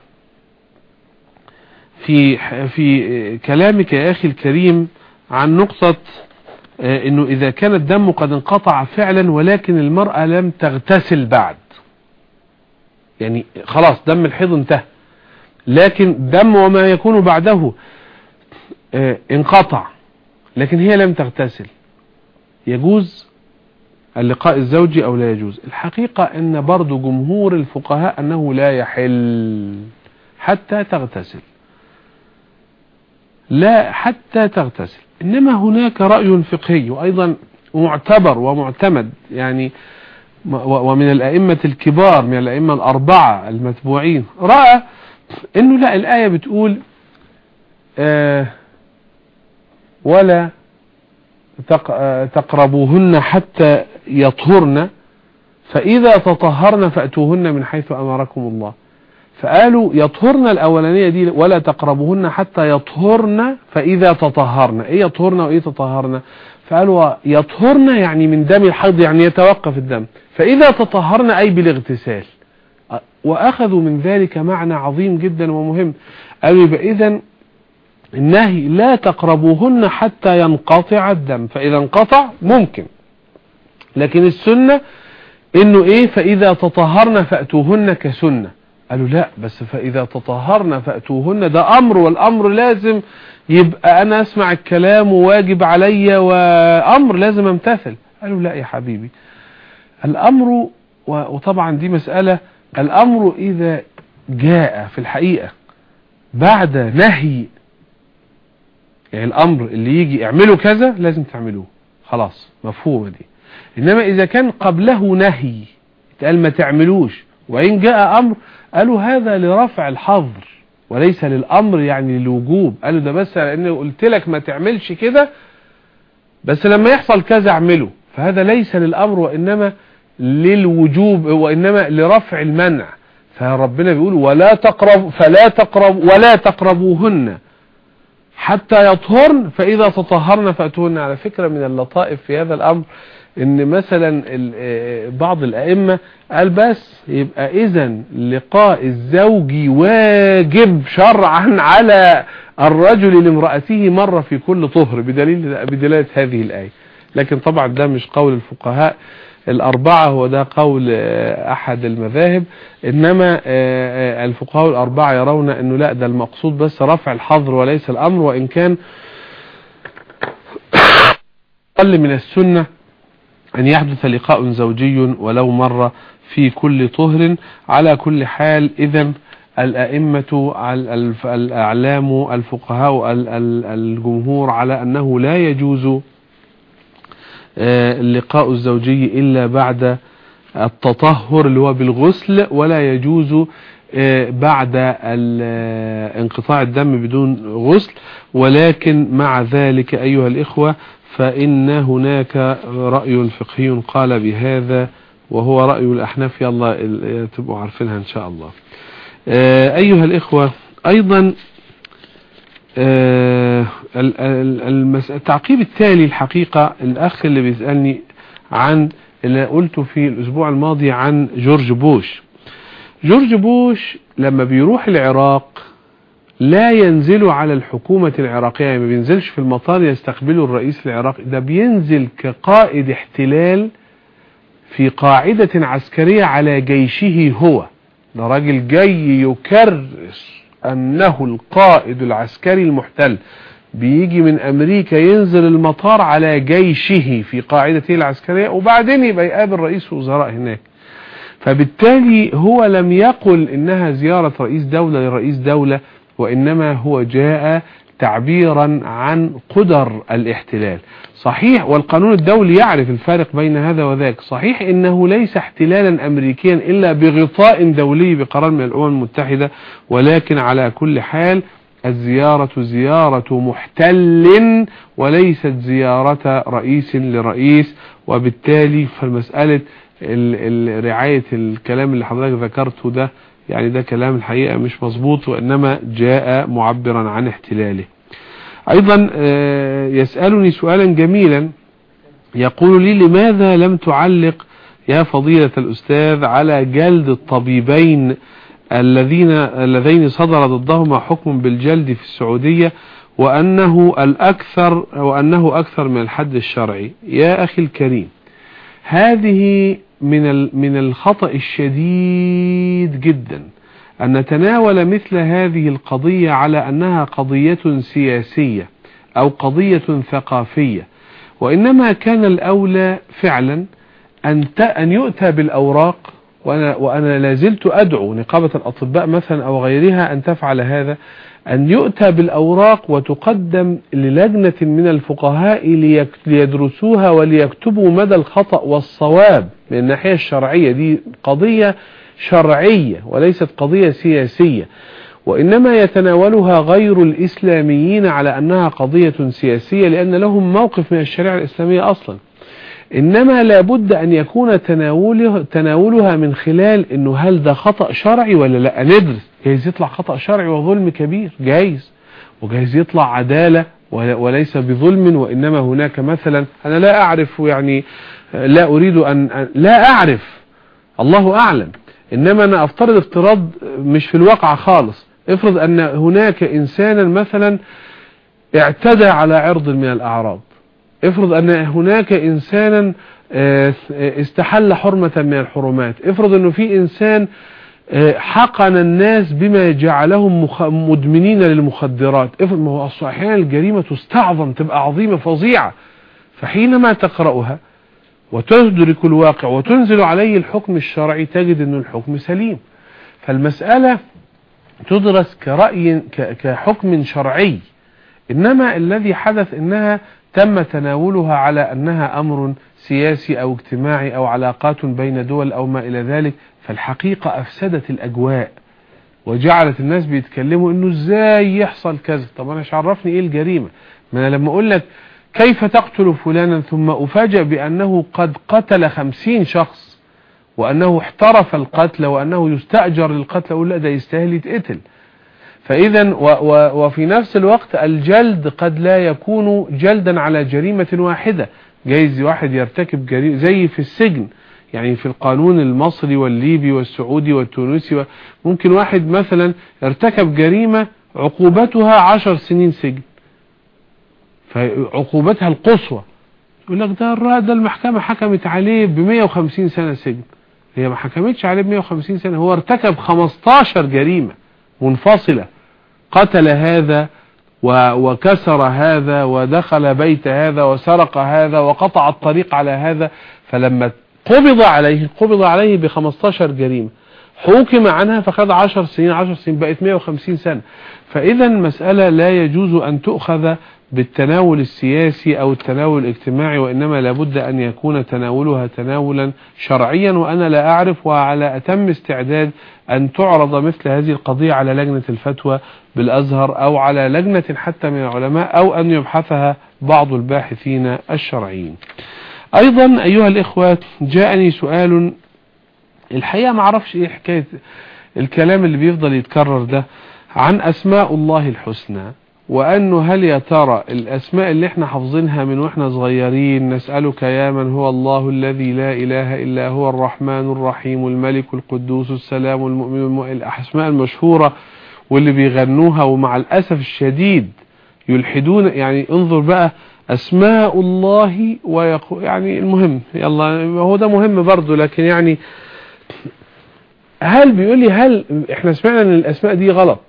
[SPEAKER 2] في في كلامك يا أخي الكريم عن نقطة آه، إنه إذا كان الدم قد انقطع فعلا ولكن المرأة لم تغتسل بعد. يعني خلاص دم الحيض انتهى. لكن دم وما يكون بعده آه، انقطع. لكن هي لم تغتسل. يجوز اللقاء الزوجي أو لا يجوز؟ الحقيقة أن برضو جمهور الفقهاء أنه لا يحل حتى تغتسل. لا حتى تغتسل. إنما هناك رأي فقهي وأيضا معتبر ومعتمد يعني ومن الأئمة الكبار من الأئمة الأربعة المتبوعين. رأى أنه لا الآية بتقول آه ولا تقربوهن حتى يطهرن فإذا تطهرن فأتوهن من حيث أمركم الله. فقالوا يطهرن الأولانية دي ولا تقربوهن حتى يطهرن فإذا تطهرن. إيه يطهرن وإيه تطهرن؟ فقالوا يطهرن يعني من دم الحيض يعني يتوقف الدم. فإذا تطهرن أي بالاغتسال. وأخذوا من ذلك معنى عظيم جدا ومهم. قالوا يبقى إذن النهي لا تقربوهن حتى ينقطع الدم. فإذا انقطع ممكن. لكن السنة إنه إيه؟ فإذا تطهرن فأتوهن كسنة. قالوا لا بس فإذا تطهرن فأتوهن. ده أمر والأمر لازم يبقى أنا أسمع الكلام وواجب علي وأمر لازم أمتثل. قالوا لا يا حبيبي. الأمر وطبعا دي مسألة. الأمر إذا جاء في الحقيقة بعد نهي يعني الأمر اللي يجي اعملوا كذا لازم تعملوه. خلاص مفهومة دي. إنما إذا كان قبله نهي قال ما تعملوش. وإن جاء أمر قالوا هذا لرفع الحظر وليس للأمر يعني للوجوب. قالوا ده بس لأن قلت لك ما تعملش كده بس لما يحصل كذا اعمله. فهذا ليس للأمر وإنما للوجوب وإنما لرفع المنع. فربنا بيقول ولا تقرب فلا تقرب ولا تقربوهن حتى يطهرن فإذا تطهرن فأتوهن. على فكرة من اللطائف في هذا الأمر إن مثلا بعض الأئمة قال بس يبقى اذا لقاء الزوج واجب شرعا على الرجل لامرأته مرة في كل طهر بدليل بدلالة هذه الآية. لكن طبعا ده مش قول الفقهاء الأربعة هو ده قول أحد المذاهب. إنما الفقهاء الأربعة يرون أنه لا ده المقصود بس رفع الحظر وليس الأمر وإن كان أقل من السنة أن يحدث لقاء زوجي ولو مرة في كل طهر. على كل حال إذا الأئمة الأعلام الفقهاء الجمهور على أنه لا يجوز اللقاء الزوجي إلا بعد التطهر اللي هو بالغسل ولا يجوز بعد انقطاع الدم بدون غسل. ولكن مع ذلك أيها الإخوة فإن هناك رأي فقهي قال بهذا وهو رأي الأحناف. يلا تبقوا عارفينها إن شاء الله. أيها الإخوة أيضا التعقيب التالي الحقيقة الأخ اللي بيسألني عن اللي قلته في الأسبوع الماضي عن جورج بوش. جورج بوش لما بيروح العراق لا ينزل على الحكومة العراقية يعني ما بينزلش في المطار يستقبله الرئيس العراقي ده بينزل كقائد احتلال في قاعدة عسكرية على جيشه هو. ده راجل جاي يكرس أنه القائد العسكري المحتل. بيجي من أمريكا ينزل المطار على جيشه في قاعدته العسكرية وبعدين يبقى يقابل رئيس وزراء هناك. فبالتالي هو لم يقل إنها زيارة رئيس دولة لرئيس دولة وإنما هو جاء تعبيرا عن قدر الاحتلال. صحيح والقانون الدولي يعرف الفارق بين هذا وذاك. صحيح إنه ليس احتلالا امريكيا إلا بغطاء دولي بقرار من الأمم المتحدة ولكن على كل حال الزيارة زيارة محتل وليست زيارة رئيس لرئيس وبالتالي فالمسألة رعاية الكلام اللي حضرتك ذكرته ده يعني ده كلام الحقيقة مش مظبوط وإنما جاء معبرا عن احتلاله. أيضا يسألني سؤالا جميلا. يقول لي لماذا لم تعلق يا فضيلة الأستاذ على جلد الطبيبين الذين اللذين صدر ضدهما حكم بالجلد في السعودية وأنه الأكثر وأنه أكثر من الحد الشرعي؟ يا أخي الكريم هذه من من الخطأ الشديد جدا أن نتناول مثل هذه القضية على أنها قضية سياسية أو قضية ثقافية وإنما كان الأولى فعلا أن أن يؤتى بالأوراق وأنا, وأنا لازلت أدعو نقابة الأطباء مثلا أو غيرها أن تفعل هذا أن يؤتى بالأوراق وتقدم للجنة من الفقهاء ليدرسوها وليكتبوا مدى الخطأ والصواب. من الناحية الشرعية دي قضية شرعية وليست قضية سياسية. وإنما يتناولها غير الإسلاميين على أنها قضية سياسية لأن لهم موقف من الشريعة الإسلامية أصلا. إنما لابد أن يكون تناوله تناولها من خلال أنه هل ده خطأ شرعي ولا لا. ندرس. جايز يطلع خطأ شرعي وظلم كبير. جايز. وجايز يطلع عدالة وليس بظلم وإنما هناك مثلا. أنا لا أعرف يعني لا أريد أن لا أعرف. الله أعلم. إنما أنا أفترض افتراض مش في الواقع خالص. افرض أن هناك إنسانا مثلا اعتدى على عرض من الأعراض. افرض أن هناك إنسانا استحل حرمة من الحرمات. افرض أنه في إنسان حقن الناس بما جعلهم مدمنين للمخدرات. افرض ما هو أحيانا الجريمة تستعظم تبقى عظيمة فظيعة. فحينما تقرأها وتدرك الواقع وتنزل عليه الحكم الشرعي تجد أن الحكم سليم. فالمسألة تدرس كرأي كحكم شرعي. إنما الذي حدث إنها تم تناولها على أنها أمر سياسي أو اجتماعي أو علاقات بين دول أو ما إلى ذلك فالحقيقة أفسدت الأجواء وجعلت الناس بيتكلموا إنه إزاي يحصل كذا. طب أنا مش عرفني إيه الجريمة؟ ما أنا لما أقول لك كيف تقتل فلانا ثم أفاجأ بأنه قد قتل خمسين شخص وأنه احترف القتل وأنه يستأجر للقتل أقول لا ده يستاهل يتقتل. فإذا وفي نفس الوقت الجلد قد لا يكون جلدا على جريمة واحدة. جايز واحد يرتكب جريمة زي في السجن يعني في القانون المصري والليبي والسعودي والتونسي ممكن واحد مثلا ارتكب جريمة عقوبتها عشر سنين سجن. فعقوبتها القصوى. يقول لك ده ده المحكمة حكمت عليه ب 150 سنة سجن. هي ما حكمتش عليه ب 150 سنة هو ارتكب 15 جريمة. منفصلة. قتل هذا وكسر هذا ودخل بيت هذا وسرق هذا وقطع الطريق على هذا. فلما قبض عليه قبض عليه ب 15 جريمة. حكم عنها فخذ 10 سنين 10 سنين بقت 150 سنة. فإذا المسألة لا يجوز أن تؤخذ بالتناول السياسي أو التناول الاجتماعي وإنما لابد أن يكون تناولها تناولا شرعيا وأنا لا أعرف وعلى أتم استعداد أن تعرض مثل هذه القضية على لجنة الفتوى بالأزهر أو على لجنة حتى من العلماء أو أن يبحثها بعض الباحثين الشرعيين. أيضا أيها الإخوة جاءني سؤال. الحقيقة ما عرفش إيه حكاية الكلام اللي بيفضل يتكرر ده. عن أسماء الله الحسنى. وأنه هل يا ترى الأسماء اللي إحنا حافظينها من وإحنا صغيرين نسألك يا من هو الله الذي لا إله إلا هو الرحمن الرحيم الملك القدوس السلام المؤمن الأسماء المشهورة واللي بيغنوها ومع الأسف الشديد يلحدون يعني انظر بقى أسماء الله ويقو يعني المهم يلا هو ده مهم برضه لكن يعني هل بيقول لي هل إحنا سمعنا إن الأسماء دي غلط؟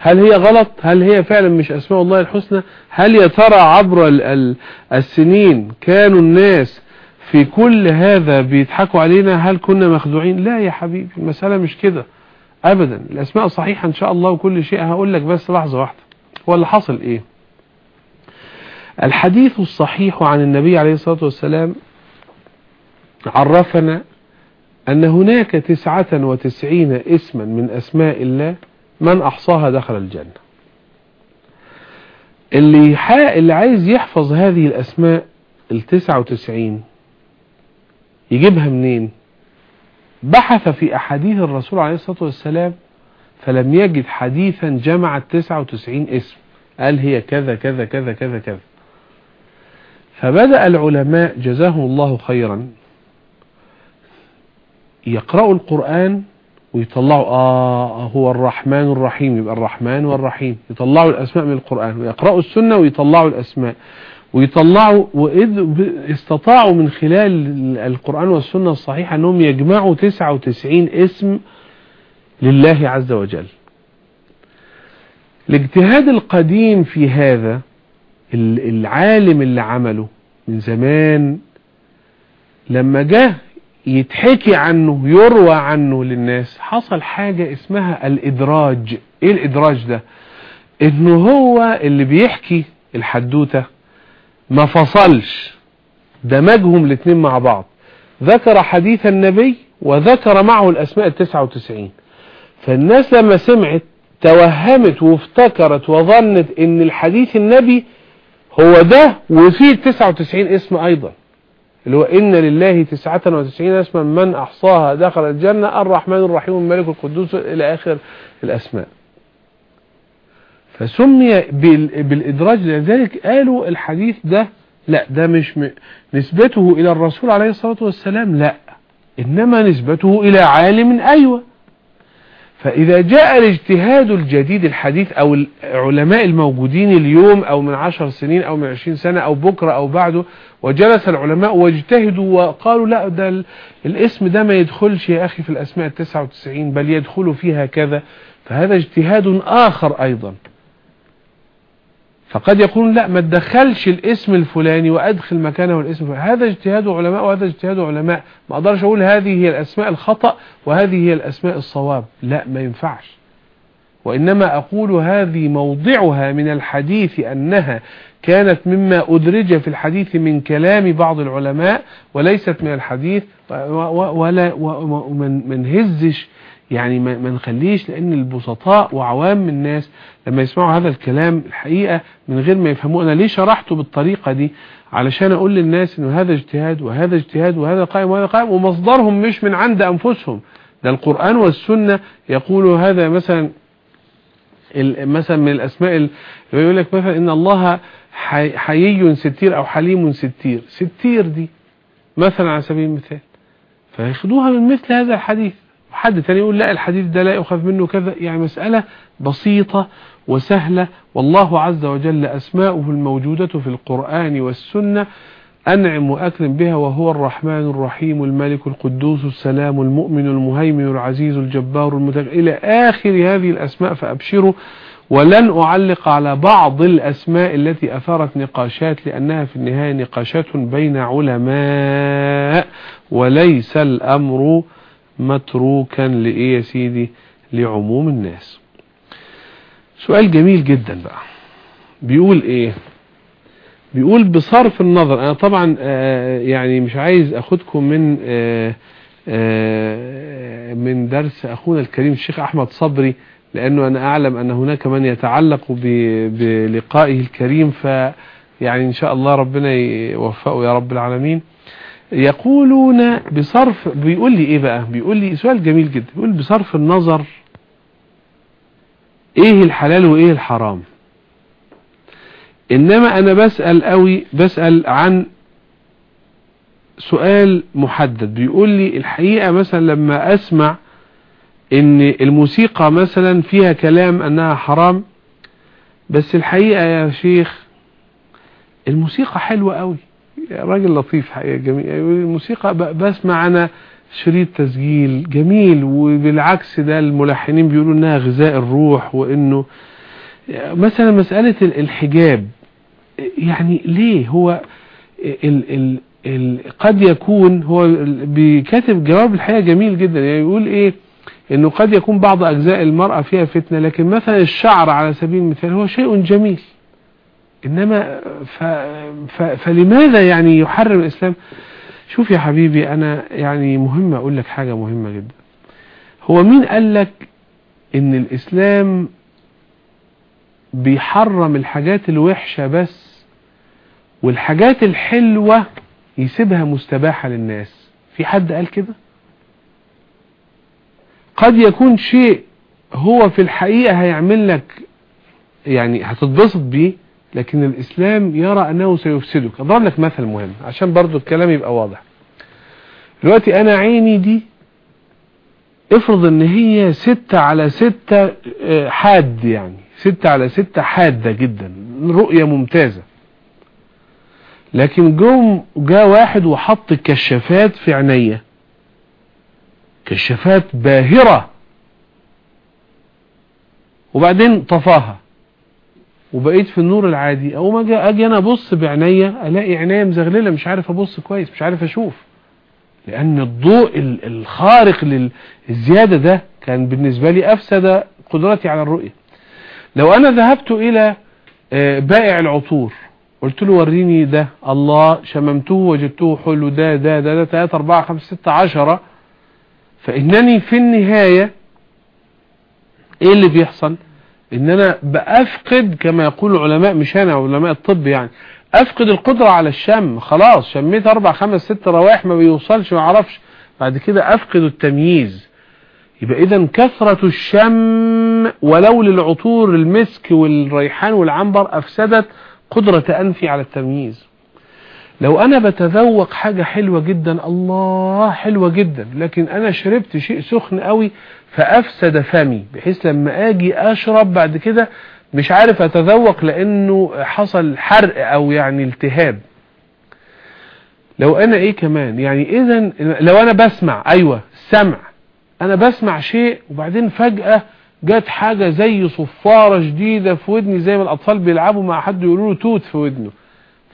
[SPEAKER 2] هل هي غلط؟ هل هي فعلا مش أسماء الله الحسنى؟ هل يا ترى عبر ال ال السنين كانوا الناس في كل هذا بيضحكوا علينا؟ هل كنا مخدوعين؟ لا يا حبيبي المسألة مش كده. أبدا الأسماء صحيحة إن شاء الله وكل شيء. هقول لك بس لحظة واحدة. هو اللي حصل إيه؟ الحديث الصحيح عن النبي عليه الصلاة والسلام عرفنا أن هناك تسعة وتسعين اسما من أسماء الله من أحصاها دخل الجنة. اللي, اللي عايز يحفظ هذه الأسماء التسعة وتسعين يجيبها منين؟ بحث في أحاديث الرسول عليه الصلاة والسلام فلم يجد حديثا جمع التسعة وتسعين اسم. قال هي كذا كذا كذا كذا كذا. فبدأ العلماء جزاهم الله خيرا يقرأوا القرآن ويطلعوا آه هو الرحمن الرحيم يبقى الرحمن والرحيم. يطلعوا الأسماء من القرآن ويقرأوا السنة ويطلعوا الأسماء. ويطلعوا وإذ استطاعوا من خلال القرآن والسنة الصحيحة أنهم يجمعوا 99 اسم لله عز وجل. الاجتهاد القديم في هذا العالم اللي عمله من زمان لما جه يتحكي عنه يروى عنه للناس. حصل حاجة اسمها الإدراج. إيه الإدراج ده؟ إنه هو اللي بيحكي الحدوتة. ما فصلش. دمجهم الاثنين مع بعض. ذكر حديث النبي وذكر معه الأسماء التسعة وتسعين. فالناس لما سمعت توهمت وافتكرت وظنت إن الحديث النبي هو ده وفيه 99 اسم أيضا. اللي هو إن لله 99 اسما من أحصاها دخل الجنة الرحمن الرحيم الملك القدوس إلى آخر الأسماء. فسمي بالإدراج لذلك قالوا الحديث ده لا ده مش م... نسبته إلى الرسول عليه الصلاة والسلام لا إنما نسبته إلى عالم أيوه. فإذا جاء الاجتهاد الجديد الحديث أو العلماء الموجودين اليوم أو من عشر سنين أو من عشرين سنة أو بكرة أو بعده وجلس العلماء واجتهدوا وقالوا لا ده الاسم ده ما يدخلش يا أخي في الأسماء التسعة وتسعين بل يدخل فيها كذا. فهذا اجتهاد آخر أيضا. فقد يقولون لا ما تدخلش الاسم الفلاني وأدخل مكانه الاسم الفلاني. هذا اجتهاد علماء وهذا اجتهاد علماء. ما أقدرش أقول هذه هي الأسماء الخطأ وهذه هي الأسماء الصواب. لا ما ينفعش. وإنما أقول هذه موضعها من الحديث أنها كانت مما أدرج في الحديث من كلام بعض العلماء وليست من الحديث ولا ومن هزش يعني ما نخليش لأن البسطاء وعوام الناس لما يسمعوا هذا الكلام الحقيقة من غير ما يفهموا أنا ليه شرحته بالطريقة دي؟ علشان أقول للناس أنه هذا اجتهاد وهذا اجتهاد وهذا قائم وهذا قائم ومصدرهم مش من عند أنفسهم. ده القرآن والسنة يقولوا هذا مثلا مثلا من الأسماء يقول لك مثلا إن الله حيي ستير أو حليم ستير. ستير دي مثلا على سبيل المثال. فياخدوها من مثل هذا الحديث. حد تاني يقول لا الحديث ده لا يؤخذ منه كذا. يعني مسألة بسيطة وسهلة. والله عز وجل أسماؤه الموجودة في القرآن والسنة. أنعم وأكرم بها وهو الرحمن الرحيم الملك القدوس السلام المؤمن المهيمن العزيز الجبار المتكبر إلى آخر هذه الأسماء فأبشروا. ولن أعلق على بعض الأسماء التي أثارت نقاشات لأنها في النهاية نقاشات بين علماء. وليس الأمر متروكا لإيه يا سيدي؟ لعموم الناس. سؤال جميل جدا بقى. بيقول إيه؟ بيقول بصرف النظر أنا طبعا آه يعني مش عايز أخدكم من آه آه من درس أخونا الكريم الشيخ أحمد صبري لأنه أنا أعلم أن هناك من يتعلق بلقائه الكريم ف يعني إن شاء الله ربنا يوفقه يا رب العالمين. يقولون بصرف بيقول لي إيه بقى؟ بيقول لي سؤال جميل جدا. بيقول بصرف النظر إيه الحلال وإيه الحرام. إنما أنا بسأل قوي بسأل عن سؤال محدد. بيقول لي الحقيقة مثلا لما أسمع إن الموسيقى مثلا فيها كلام أنها حرام بس الحقيقة يا شيخ الموسيقى حلوة قوي. راجل لطيف حقيقة جميل. الموسيقى بسمع أنا شريط تسجيل جميل وبالعكس ده الملحنين بيقولوا إنها غذاء الروح وإنه مثلا مسألة الحجاب يعني ليه هو ال ال ال قد يكون هو بيكاتب جواب الحقيقة جميل جدا يعني يقول إيه؟ إنه قد يكون بعض أجزاء المرأة فيها فتنة لكن مثلا الشعر على سبيل المثال هو شيء جميل. إنما ف ف فلماذا يعني يحرم الإسلام؟ شوف يا حبيبي أنا يعني مهم أقول لك حاجة مهمة جدا. هو مين قال لك إن الإسلام بيحرم الحاجات الوحشة بس والحاجات الحلوة يسيبها مستباحة للناس؟ في حد قال كده؟ قد يكون شيء هو في الحقيقة هيعمل لك يعني هتتبسط بيه لكن الإسلام يرى أنه سيفسدك. أضرب لك مثل مهم عشان برضو الكلام يبقى واضح. دلوقتي أنا عيني دي افرض إن هي ستة على ستة حاد يعني. ستة على ستة حادة جدا. رؤية ممتازة. لكن جم جاء واحد وحط كشافات في عينيا كشافات باهرة. وبعدين طفاها. وبقيت في النور العادي. أو ما أجي أنا أبص بعينيا ألاقي عينيا مزغللة مش عارف أبص كويس مش عارف أشوف. لأن الضوء ال- الخارق للزيادة ده كان بالنسبة لي أفسد قدرتي على الرؤية. لو أنا ذهبت إلى آه، بائع العطور قلت له وريني ده الله شممته وجدته حلو ده ده ده ده 3 4 5 6 10 فإنني في النهاية إيه اللي بيحصل؟ إن أنا بأفقد كما يقول العلماء مش أنا علماء الطب يعني أفقد القدرة على الشم خلاص شميت أربع خمس ست روائح ما بيوصلش ما أعرفش. بعد كده أفقد التمييز. يبقى إذا كثرة الشم ولو للعطور المسك والريحان والعنبر أفسدت قدرة أنفي على التمييز. لو أنا بتذوق حاجة حلوة جدا الله حلوة جدا. لكن أنا شربت شيء سخن قوي فأفسد فمي بحيث لما أجي أشرب بعد كده مش عارف أتذوق لأنه حصل حرق أو يعني التهاب. لو أنا إيه كمان؟ يعني إذا لو أنا بسمع أيوة السمع أنا بسمع شيء وبعدين فجأة جت حاجة زي صفارة جديدة في ودني زي ما الأطفال بيلعبوا مع حد يقولوا له توت في ودنه.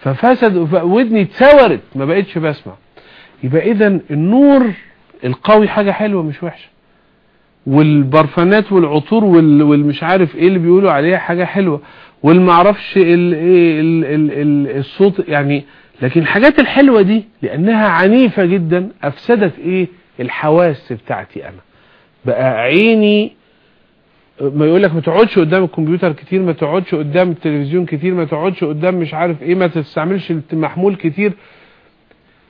[SPEAKER 2] ففسد ودني اتسورت ما بقتش بسمع. يبقى اذا النور القوي حاجة حلوة مش وحشة. والبرفانات والعطور وال- والمش عارف إيه اللي بيقولوا عليها حاجة حلوة. والمعرفش ال- إيه ال- ال- ال- الصوت يعني لكن الحاجات الحلوة دي لأنها عنيفة جدا أفسدت إيه؟ الحواس بتاعتي أنا. بقى عيني ما يقول لك ما تقعدش قدام الكمبيوتر كتير ما تقعدش قدام التلفزيون كتير ما تقعدش قدام مش عارف إيه ما تستعملش المحمول كتير.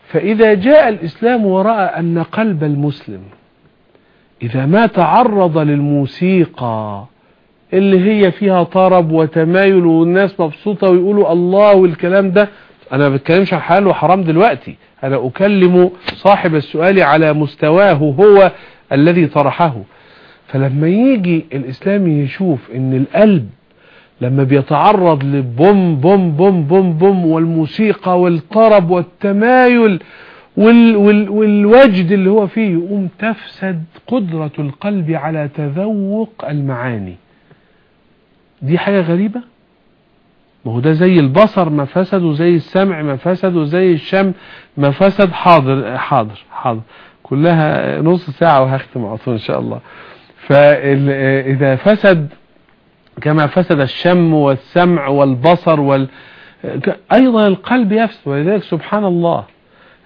[SPEAKER 2] فإذا جاء الإسلام ورأى أن قلب المسلم إذا ما تعرض للموسيقى اللي هي فيها طرب وتمايل والناس مبسوطة ويقولوا الله والكلام ده أنا ما بتكلمش عن حلال وحرام دلوقتي. أنا أكلم صاحب السؤال على مستواه هو الذي طرحه. فلما يجي الإسلام يشوف إن القلب لما بيتعرض لبوم بوم بوم بوم بوم والموسيقى والطرب والتمايل وال وال والوجد اللي هو فيه يقوم تفسد قدرة القلب على تذوق المعاني. دي حاجة غريبة؟ ما هو ده زي البصر ما فسد وزي السمع ما فسد وزي الشم ما فسد. حاضر حاضر حاضر. كلها نص ساعة وهختم على طول إن شاء الله. فإذا فسد كما فسد الشم والسمع والبصر وال أيضا القلب يفسد ولذلك سبحان الله.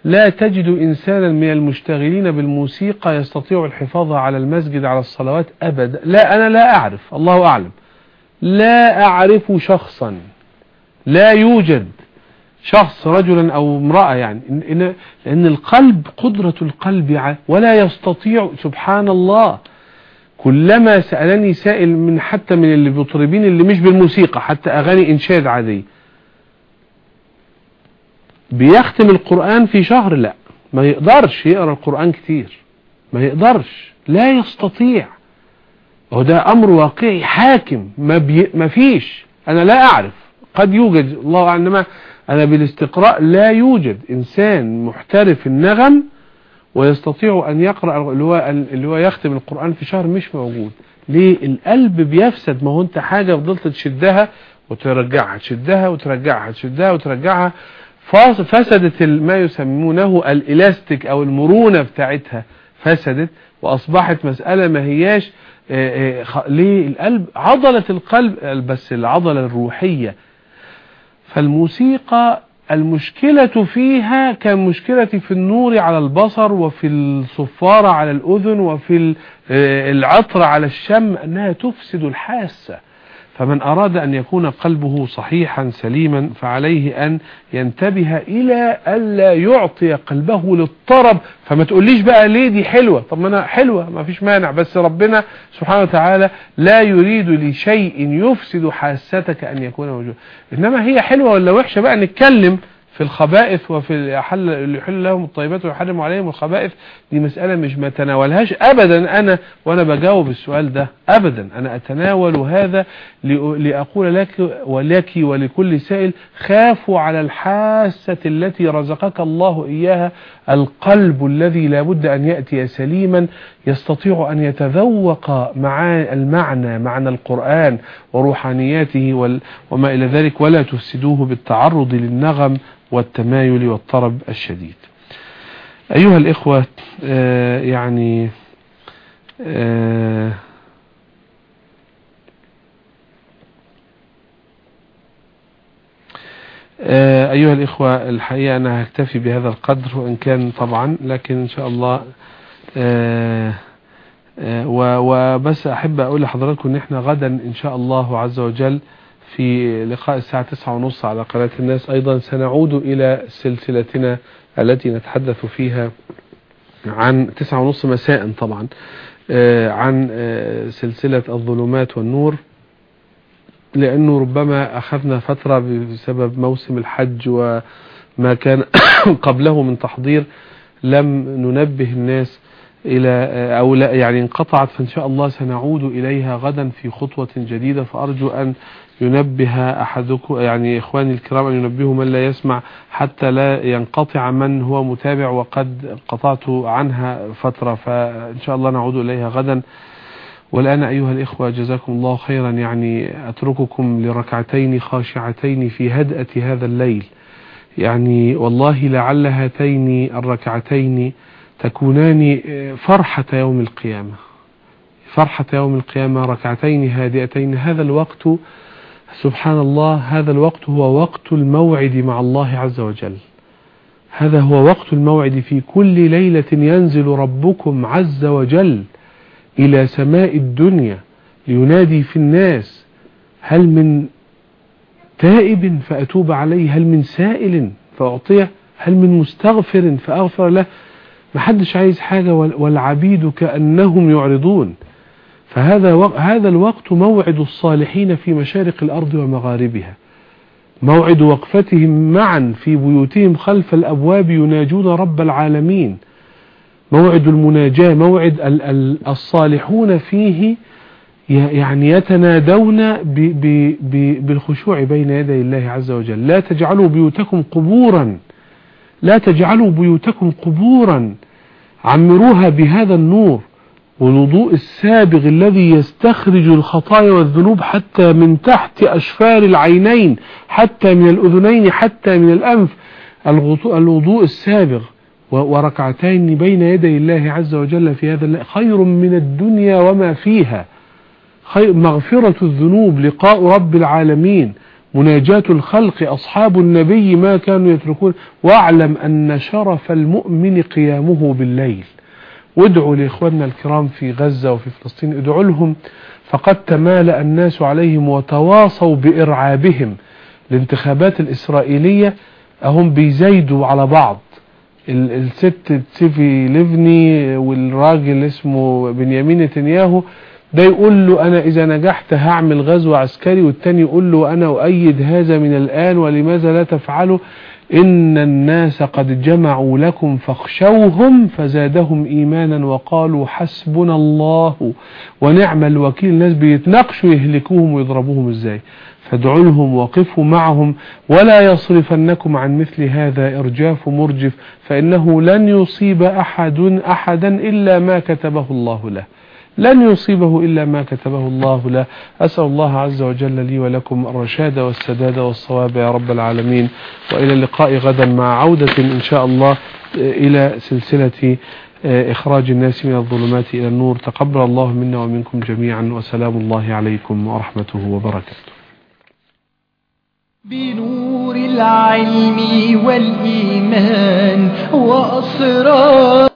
[SPEAKER 2] لا تجد إنسانا من المشتغلين بالموسيقى يستطيع الحفاظ على المسجد على الصلوات أبدا. لا أنا لا أعرف الله أعلم. لا أعرف شخصا. لا يوجد شخص رجلا أو امرأة يعني. إن- لأن القلب قدرة القلب ولا يستطيع سبحان الله. كلما سألني سائل من حتى من اللي بيطربين اللي مش بالموسيقى حتى أغاني إنشاد عادية. بيختم القرآن في شهر لا. ما يقدرش يقرأ القرآن كتير. ما يقدرش. لا يستطيع. وده أمر واقعي. حاكم. ما, بي ما فيش. أنا لا أعرف. قد يوجد. الله أعلم. أنا بالاستقراء لا يوجد إنسان محترف النغم ويستطيع أن يقرأ اللي هو, اللي هو يختم القرآن في شهر مش موجود. ليه؟ القلب بيفسد. ما هو أنت حاجة فضلت تشدها وترجعها تشدها وترجعها تشدها وترجعها. فسدت ما يسمونه الإلاستيك أو المرونة بتاعتها. فسدت وأصبحت مسألة ما هياش آه، آه، ليه القلب عضلة القلب بس العضلة الروحية. فالموسيقى المشكلة فيها كمشكلة في النور على البصر وفي الصفارة على الأذن وفي ال- آه، العطر على الشم أنها تفسد الحاسة. فمن أراد أن يكون قلبه صحيحا سليما فعليه أن ينتبه إلى ألا يعطي قلبه للطرب. فما تقوليش بقى ليه دي حلوة؟ طب ما أنا حلوة ما فيش مانع. بس ربنا سبحانه وتعالى لا يريد لشيء يفسد حاستك أن يكون موجودا. إنما هي حلوة ولا وحشة بقى؟ نتكلم في الخبائث وفي يحل اللي يحل لهم الطيبات ويحرم عليهم الخبائث دي مسألة مش ما تناولهاش أبدا أنا وأنا بجاوب السؤال ده أبدا. أنا أتناول هذا لأ- لأقول لك ولك ولكل سائل خافوا على الحاسة التي رزقك الله إياها القلب الذي لابد أن يأتي سليما يستطيع أن يتذوق مع المعنى معنى القرآن وروحانياته وما إلى ذلك ولا تفسدوه بالتعرض للنغم والتمايل والطرب الشديد. أيها الإخوة آه، يعني آه، آه، أيها الإخوة الحقيقة أنا هكتفي بهذا القدر وإن كان طبعا لكن إن شاء الله وبس أحب أقول لحضراتكم إن إحنا غدا إن شاء الله عز وجل في لقاء الساعة تسعة ونص على قناة الناس. أيضا سنعود إلى سلسلتنا التي نتحدث فيها عن تسعة ونص مساء طبعا آه، عن آه، سلسلة الظلمات والنور لأنه ربما أخذنا فترة بسبب موسم الحج وما كان قبله من تحضير. لم ننبه الناس إلى أو لا يعني انقطعت فإن شاء الله سنعود إليها غدا في خطوة جديدة. فأرجو أن ينبه أحدكم يعني إخواني الكرام أن ينبهوا من لا يسمع حتى لا ينقطع من هو متابع وقد قطعت عنها فترة. فإن شاء الله نعود إليها غدا. والآن أيها الإخوة جزاكم الله خيرا. يعني أترككم لركعتين خاشعتين في هدأة هذا الليل. يعني والله لعل هاتين الركعتين تكونان فرحة يوم القيامة. فرحة يوم القيامة ركعتين هادئتين. هذا الوقت سبحان الله هذا الوقت هو وقت الموعد مع الله عز وجل. هذا هو وقت الموعد في كل ليلة ينزل ربكم عز وجل إلى سماء الدنيا لينادي في الناس هل من تائب فأتوب عليه؟ هل من سائل فأعطيه هل من مستغفر فأغفر له؟ محدش عايز حاجة والعبيد كأنهم يعرضون. فهذا هذا الوقت موعد الصالحين في مشارق الأرض ومغاربها. موعد وقفتهم معا في بيوتهم خلف الأبواب يناجون رب العالمين. موعد المناجاة موعد ال- ال- الصالحون فيه يعني يتنادون ب- ب- ب- بالخشوع بين يدي الله عز وجل. لا تجعلوا بيوتكم قبورا. لا تجعلوا بيوتكم قبورا. عمروها بهذا النور والوضوء السابغ الذي يستخرج الخطايا والذنوب حتى من تحت أشفار العينين حتى من الأذنين حتى من الأنف. الوضوء السابغ وركعتين بين يدي الله عز وجل في هذا خير من الدنيا وما فيها. مغفرة الذنوب لقاء رب العالمين. مناجاة الخلق أصحاب النبي ما كانوا يتركون. واعلم أن شرف المؤمن قيامه بالليل. وادعوا لإخواننا الكرام في غزة وفي فلسطين ادعوا لهم. فقد تمالأ الناس عليهم وتواصوا بإرعابهم. الانتخابات الإسرائيلية أهم بيزايدوا على بعض. ال- الست تسيفي ليفني والراجل اسمه بنيامين نتنياهو ده يقول له أنا إذا نجحت هعمل غزو عسكري والتاني يقول له أنا أؤيد هذا من الآن ولماذا لا تفعله إن الناس قد جمعوا لكم فاخشوهم فزادهم إيمانا وقالوا حسبنا الله ونعم الوكيل. الناس بيتناقشوا يهلكوهم ويضربوهم إزاي؟ فادعوا لهم وقفوا معهم ولا يصرفنكم عن مثل هذا إرجاف مرجف فإنه لن يصيب أحد أحدا إلا ما كتبه الله له. لن يصيبه إلا ما كتبه الله له. أسأل الله عز وجل لي ولكم الرشاد والسداد والصواب يا رب العالمين. وإلى اللقاء غدا مع عودة إن شاء الله إلى سلسلة إخراج الناس من الظلمات إلى النور. تقبل الله منا ومنكم جميعا. وسلام الله عليكم ورحمته وبركاته.
[SPEAKER 1] بنور العلم والإيمان وأسرار